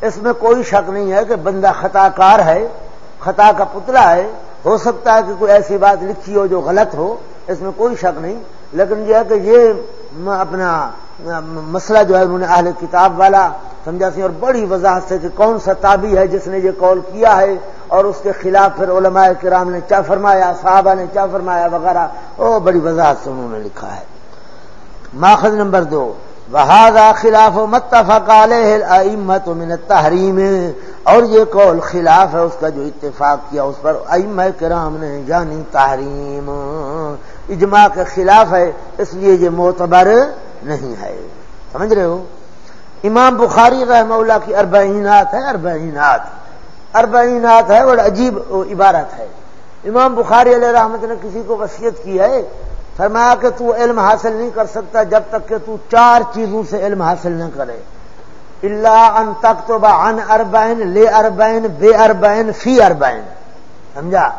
اس میں کوئی شک نہیں ہے کہ بندہ خطا کار ہے، خطا کا پتلا ہے۔ ہو سکتا ہے کہ کوئی ایسی بات لکھی ہو جو غلط ہو، اس میں کوئی شک نہیں۔ لیکن یہ ہے کہ یہ اپنا مسئلہ جو ہے انہوں نے اہل کتاب والا سمجھا سی، اور بڑی وضاحت سے کہ کون سا تابی ہے جس نے یہ کال کیا ہے، اور اس کے خلاف پھر علماء کرام نے کیا فرمایا، صحابہ نے کیا فرمایا وغیرہ۔ او بڑی وضاحت سے انہوں نے لکھا ہے۔ ماخذ نمبر دو۔ بہادا خلاف متفق امت و منت تحریم اور یہ قول خلاف ہے، اس کا جو اتفاق کیا، اس پر ام کرام نے یعنی تحریم. اجماع کے خلاف ہے، اس لیے یہ معتبر نہیں ہے۔ سمجھ رہے ہو؟ امام بخاری رحمہ اللہ کی اربعینات ہے اربعینات۔ اربعینات ہے اور عجیب عبارت ہے۔ امام بخاری علیہ رحمت نے کسی کو وصیت کی ہے فرمایا کہ تو علم حاصل نہیں کر سکتا جب تک کہ تو چار چیزوں سے علم حاصل نہ کرے۔ اللہ ان تک تو ان اربین لے اربین بے اربین فی اربین سمجھا؟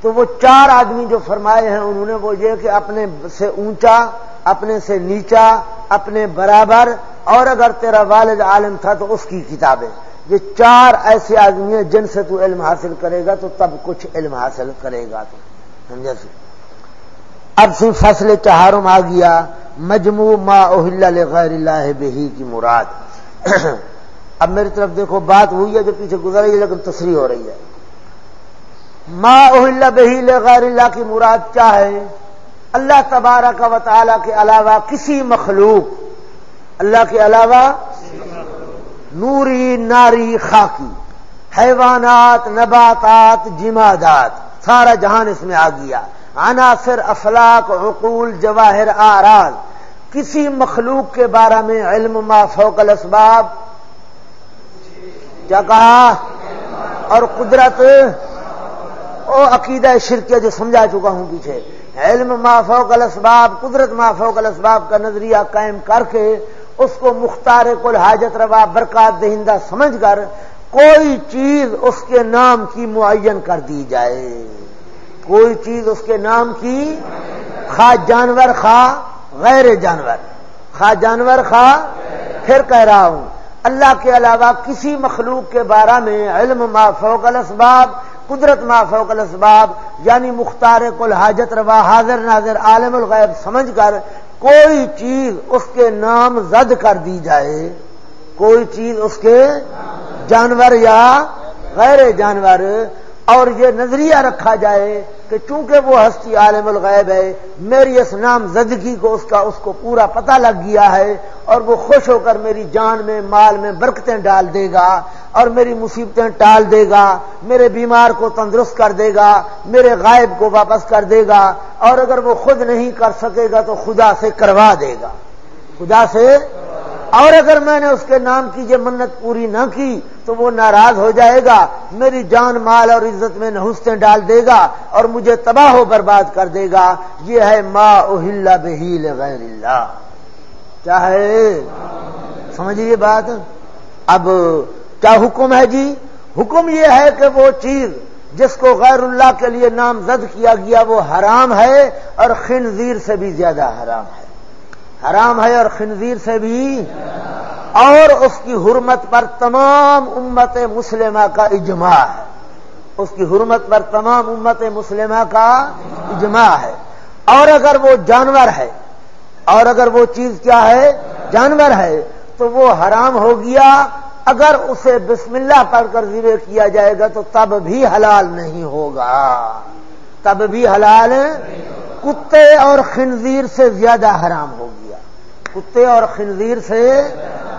تو وہ چار آدمی جو فرمائے ہیں انہوں نے وہ یہ کہ اپنے سے اونچا، اپنے سے نیچا، اپنے برابر، اور اگر تیرا والد عالم تھا تو اس کی کتابیں۔ یہ چار ایسے آدمی ہیں جن سے تو علم حاصل کرے گا تو تب کچھ علم حاصل کرے گا تو۔ سمجھا سی اب سے فصل چہارم آ گیا، مجموع ما اوہل غیر اللہ بہی کی مراد۔ اب میری طرف دیکھو، بات ہوئی ہے جو پیچھے گزر رہی ہے، لیکن تصریح ہو رہی ہے۔ ما اوہل بہی غیر اللہ کی مراد کیا ہے؟ اللہ تبارہ کا وطالعہ کے علاوہ کسی مخلوق۔ اللہ کے علاوہ نوری، ناری، خاکی، حیوانات، نباتات، جمادات، سارا جہان اس میں آ گیا۔ عناصر افلاق عقول، جواہر آراز کسی مخلوق کے بارے میں علم ما فوق الاسباب۔ کیا کہا؟ اور قدرت۔ او عقیدہ شرکیہ جو سمجھا چکا ہوں پیچھے۔ علم ما فوق الاسباب۔ قدرت ما فوق الاسباب کا نظریہ قائم کر کے اس کو مختار کل حاجت روا برکات دہندہ سمجھ کر کوئی چیز اس کے نام کی معین کر دی جائے۔ کوئی چیز اس کے نام کی خواہ جانور، خواہ غیر جانور۔ خواہ جانور، خواہ پھر کہہ رہا ہوں۔ اللہ کے علاوہ کسی مخلوق کے بارے میں علم ما فوق الاسباب، قدرت ما فوق الاسباب یعنی مختار کل حاجت روا، حاضر ناظر، عالم الغیب، سمجھ کر کوئی چیز اس کے نام زد کر دی جائے۔ کوئی چیز اس کے جانور یا غیر جانور۔ اور یہ نظریہ رکھا جائے کہ چونکہ وہ ہستی عالم الغیب ہے، میری اس نام زدگی کو، اس کا، اس کو پورا پتہ لگ گیا ہے اور وہ خوش ہو کر میری جان میں، مال میں برکتیں ڈال دے گا اور میری مصیبتیں ٹال دے گا، میرے بیمار کو تندرست کر دے گا، میرے غائب کو واپس کر دے گا اور اگر وہ خود نہیں کر سکے گا تو خدا سے کروا دے گا۔ خدا سے اور اگر میں نے اس کے نام کی یہ منت پوری نہ کی تو وہ ناراض ہو جائے گا، میری جان، مال اور عزت میں نحوستیں ڈال دے گا اور مجھے تباہ و برباد کر دے گا۔ یہ ہے ما اہل بہیل غیر اللہ۔ کیا ہے؟ سمجھیے بات۔ اب کیا حکم ہے جی؟ حکم یہ ہے کہ وہ چیز جس کو غیر اللہ کے لیے نام زد کیا گیا وہ حرام ہے اور خنزیر سے بھی زیادہ حرام۔ ہے حرام ہے اور خنزیر سے بھی۔ اور اس کی حرمت پر تمام امت مسلمہ کا اجماع ہے۔ اس کی حرمت پر تمام امت مسلمہ کا اجماع ہے۔ اور اگر وہ جانور ہے، اور اگر وہ چیز کیا ہے، جانور ہے، تو وہ حرام ہو گیا۔ اگر اسے بسم اللہ پڑھ کر ذبح کیا جائے گا تو تب بھی حلال نہیں ہوگا۔ تب بھی حلال کتے اور خنزیر سے زیادہ حرام ہو گیا۔ کتے اور خنزیر سے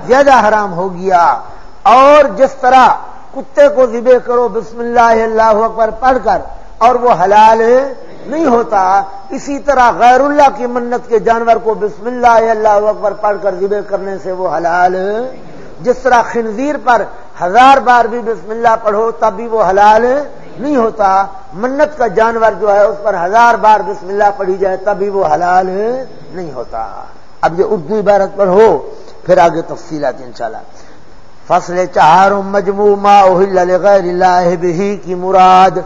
زیادہ حرام ہو گیا۔ اور جس طرح کتے کو ذبے کرو، بسم اللہ اللہ اکبر پڑھ کر، اور وہ حلال نہیں ہوتا، اسی طرح غیر اللہ کی منت کے جانور کو بسم اللہ اللہ اکبر پڑھ کر ذبے کرنے سے وہ حلال، جس طرح خنزیر پر ہزار بار بھی بسم اللہ پڑھو، تب بھی وہ حلال نہیں ہوتا، منت کا جانور جو ہے، اس پر ہزار بار بسم اللہ پڑھی جائے، تبھی وہ حلال نہیں ہوتا۔ اب یہ اردو عبارت پر ہو، پھر آگے تفصیلات انشاءاللہ۔ فصل چہار مجموع ما غیر اللہ بھی کی مراد۔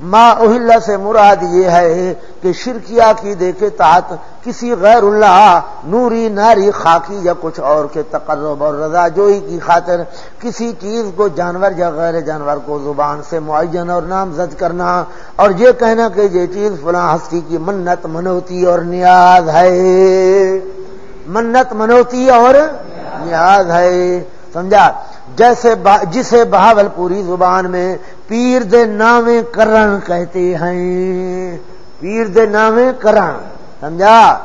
ما اہل سے مراد یہ ہے کہ شرکیا کی دیکھے تحت کسی غیر اللہ نوری، ناری، خاکی یا کچھ اور کے تقرب اور رضا جوئی کی خاطر کسی چیز کو جانور یا غیر جانور کو زبان سے معین اور نامزد کرنا اور یہ کہنا کہ یہ چیز فلاں ہستی کی منت منوتی اور نیاز ہے۔ منت منوتی اور نیاز ہے۔ سمجھا؟ جیسے جسے بہاول پوری زبان میں پیر دے نامے کرن کہتے ہیں۔ پیر دے نامے کرن، سمجھا؟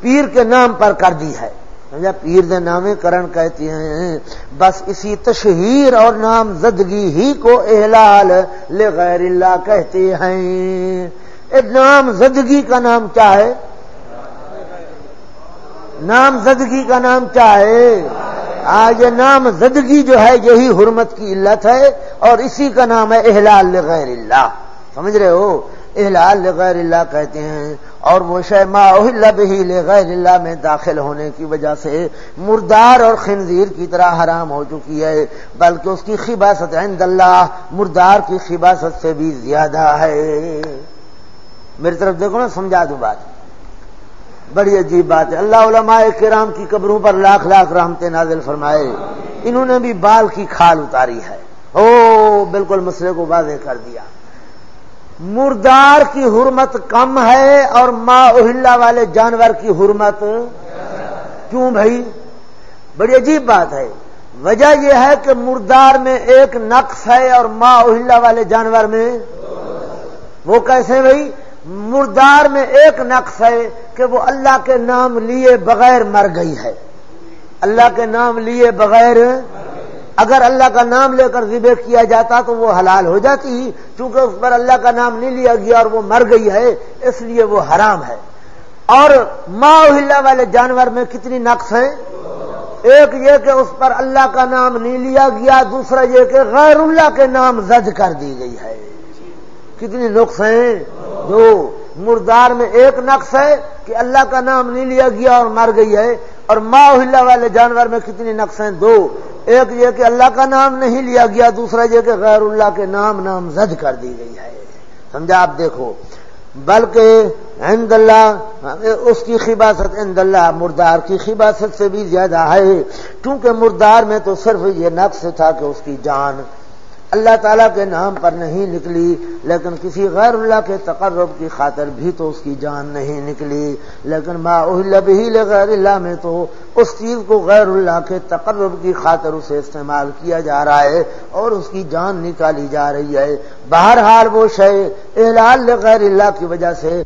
پیر کے نام پر کر دی ہے۔ سمجھا؟ پیر دے نامے کرن کہتے ہیں۔ بس اسی تشہیر اور نام زدگی ہی کو احلال لغیر اللہ کہتے ہیں۔ نام زدگی کا نام کیا ہے؟ نام زدگی کا نام کیا ہے؟ آج نام زدگی جو ہے، یہی حرمت کی علت ہے اور اسی کا نام ہے احلال لغیر اللہ۔ سمجھ رہے ہو؟ احلال لغیر اللہ کہتے ہیں۔ اور وہ ما بہی لغیر اللہ میں داخل ہونے کی وجہ سے مردار اور خنزیر کی طرح حرام ہو چکی ہے، بلکہ اس کی خباست عند اللہ، مردار کی خباست سے بھی زیادہ ہے۔ میری طرف دیکھو نا، سمجھا دوں بات۔ بڑی عجیب بات ہے۔ اللہ علماء کرام کی قبروں پر لاکھ لاکھ رحمت نازل فرمائے۔ انہوں نے بھی بال کی کھال اتاری ہے۔ او بالکل مسئلے کو واضح کر دیا۔ مردار کی حرمت کم ہے اور ماں اہلا والے جانور کی حرمت کیوں بھائی؟ بڑی عجیب بات ہے۔ وجہ یہ ہے کہ مردار میں ایک نقص ہے اور ماں اہلا والے جانور میں وہ کیسے بھائی؟ مردار میں ایک نقص ہے کہ وہ اللہ کے نام لیے بغیر مر گئی ہے۔ اللہ کے نام لیے بغیر اگر اللہ کا نام لے کر ذبح کیا جاتا تو وہ حلال ہو جاتی، چونکہ اس پر اللہ کا نام نہیں لیا گیا اور وہ مر گئی ہے، اس لیے وہ حرام ہے۔ اور ماں والے جانور میں کتنی نقص ہیں ایک یہ کہ اس پر اللہ کا نام نہیں لیا گیا، دوسرا یہ کہ غیر اللہ کے نام زد کر دی گئی ہے۔ کتنی نقص ہیں؟ دو۔ مردار میں ایک نقص ہے کہ اللہ کا نام نہیں لیا گیا اور مر گئی ہے۔ اور ماں والے جانور میں کتنی نقص ہیں؟ دو۔ ایک یہ کہ اللہ کا نام نہیں لیا گیا، دوسرا یہ کہ غیر اللہ کے نام نام زد کر دی گئی ہے۔ سمجھا؟ آپ دیکھو۔ بلکہ عند اللہ، اس کی خباست عند اللہ، مردار کی خباست سے بھی زیادہ ہے۔ کیونکہ مردار میں تو صرف یہ نقص تھا کہ اس کی جان اللہ تعالیٰ کے نام پر نہیں نکلی، لیکن کسی غیر اللہ کے تقرب کی خاطر بھی تو اس کی جان نہیں نکلی۔ لیکن ما بھی غیر اللہ میں تو اس چیز کو غیر اللہ کے تقرب کی خاطر اسے استعمال کیا جا رہا ہے اور اس کی جان نکالی جا رہی ہے۔ بہرحال وہ شے احلال غیر اللہ کی وجہ سے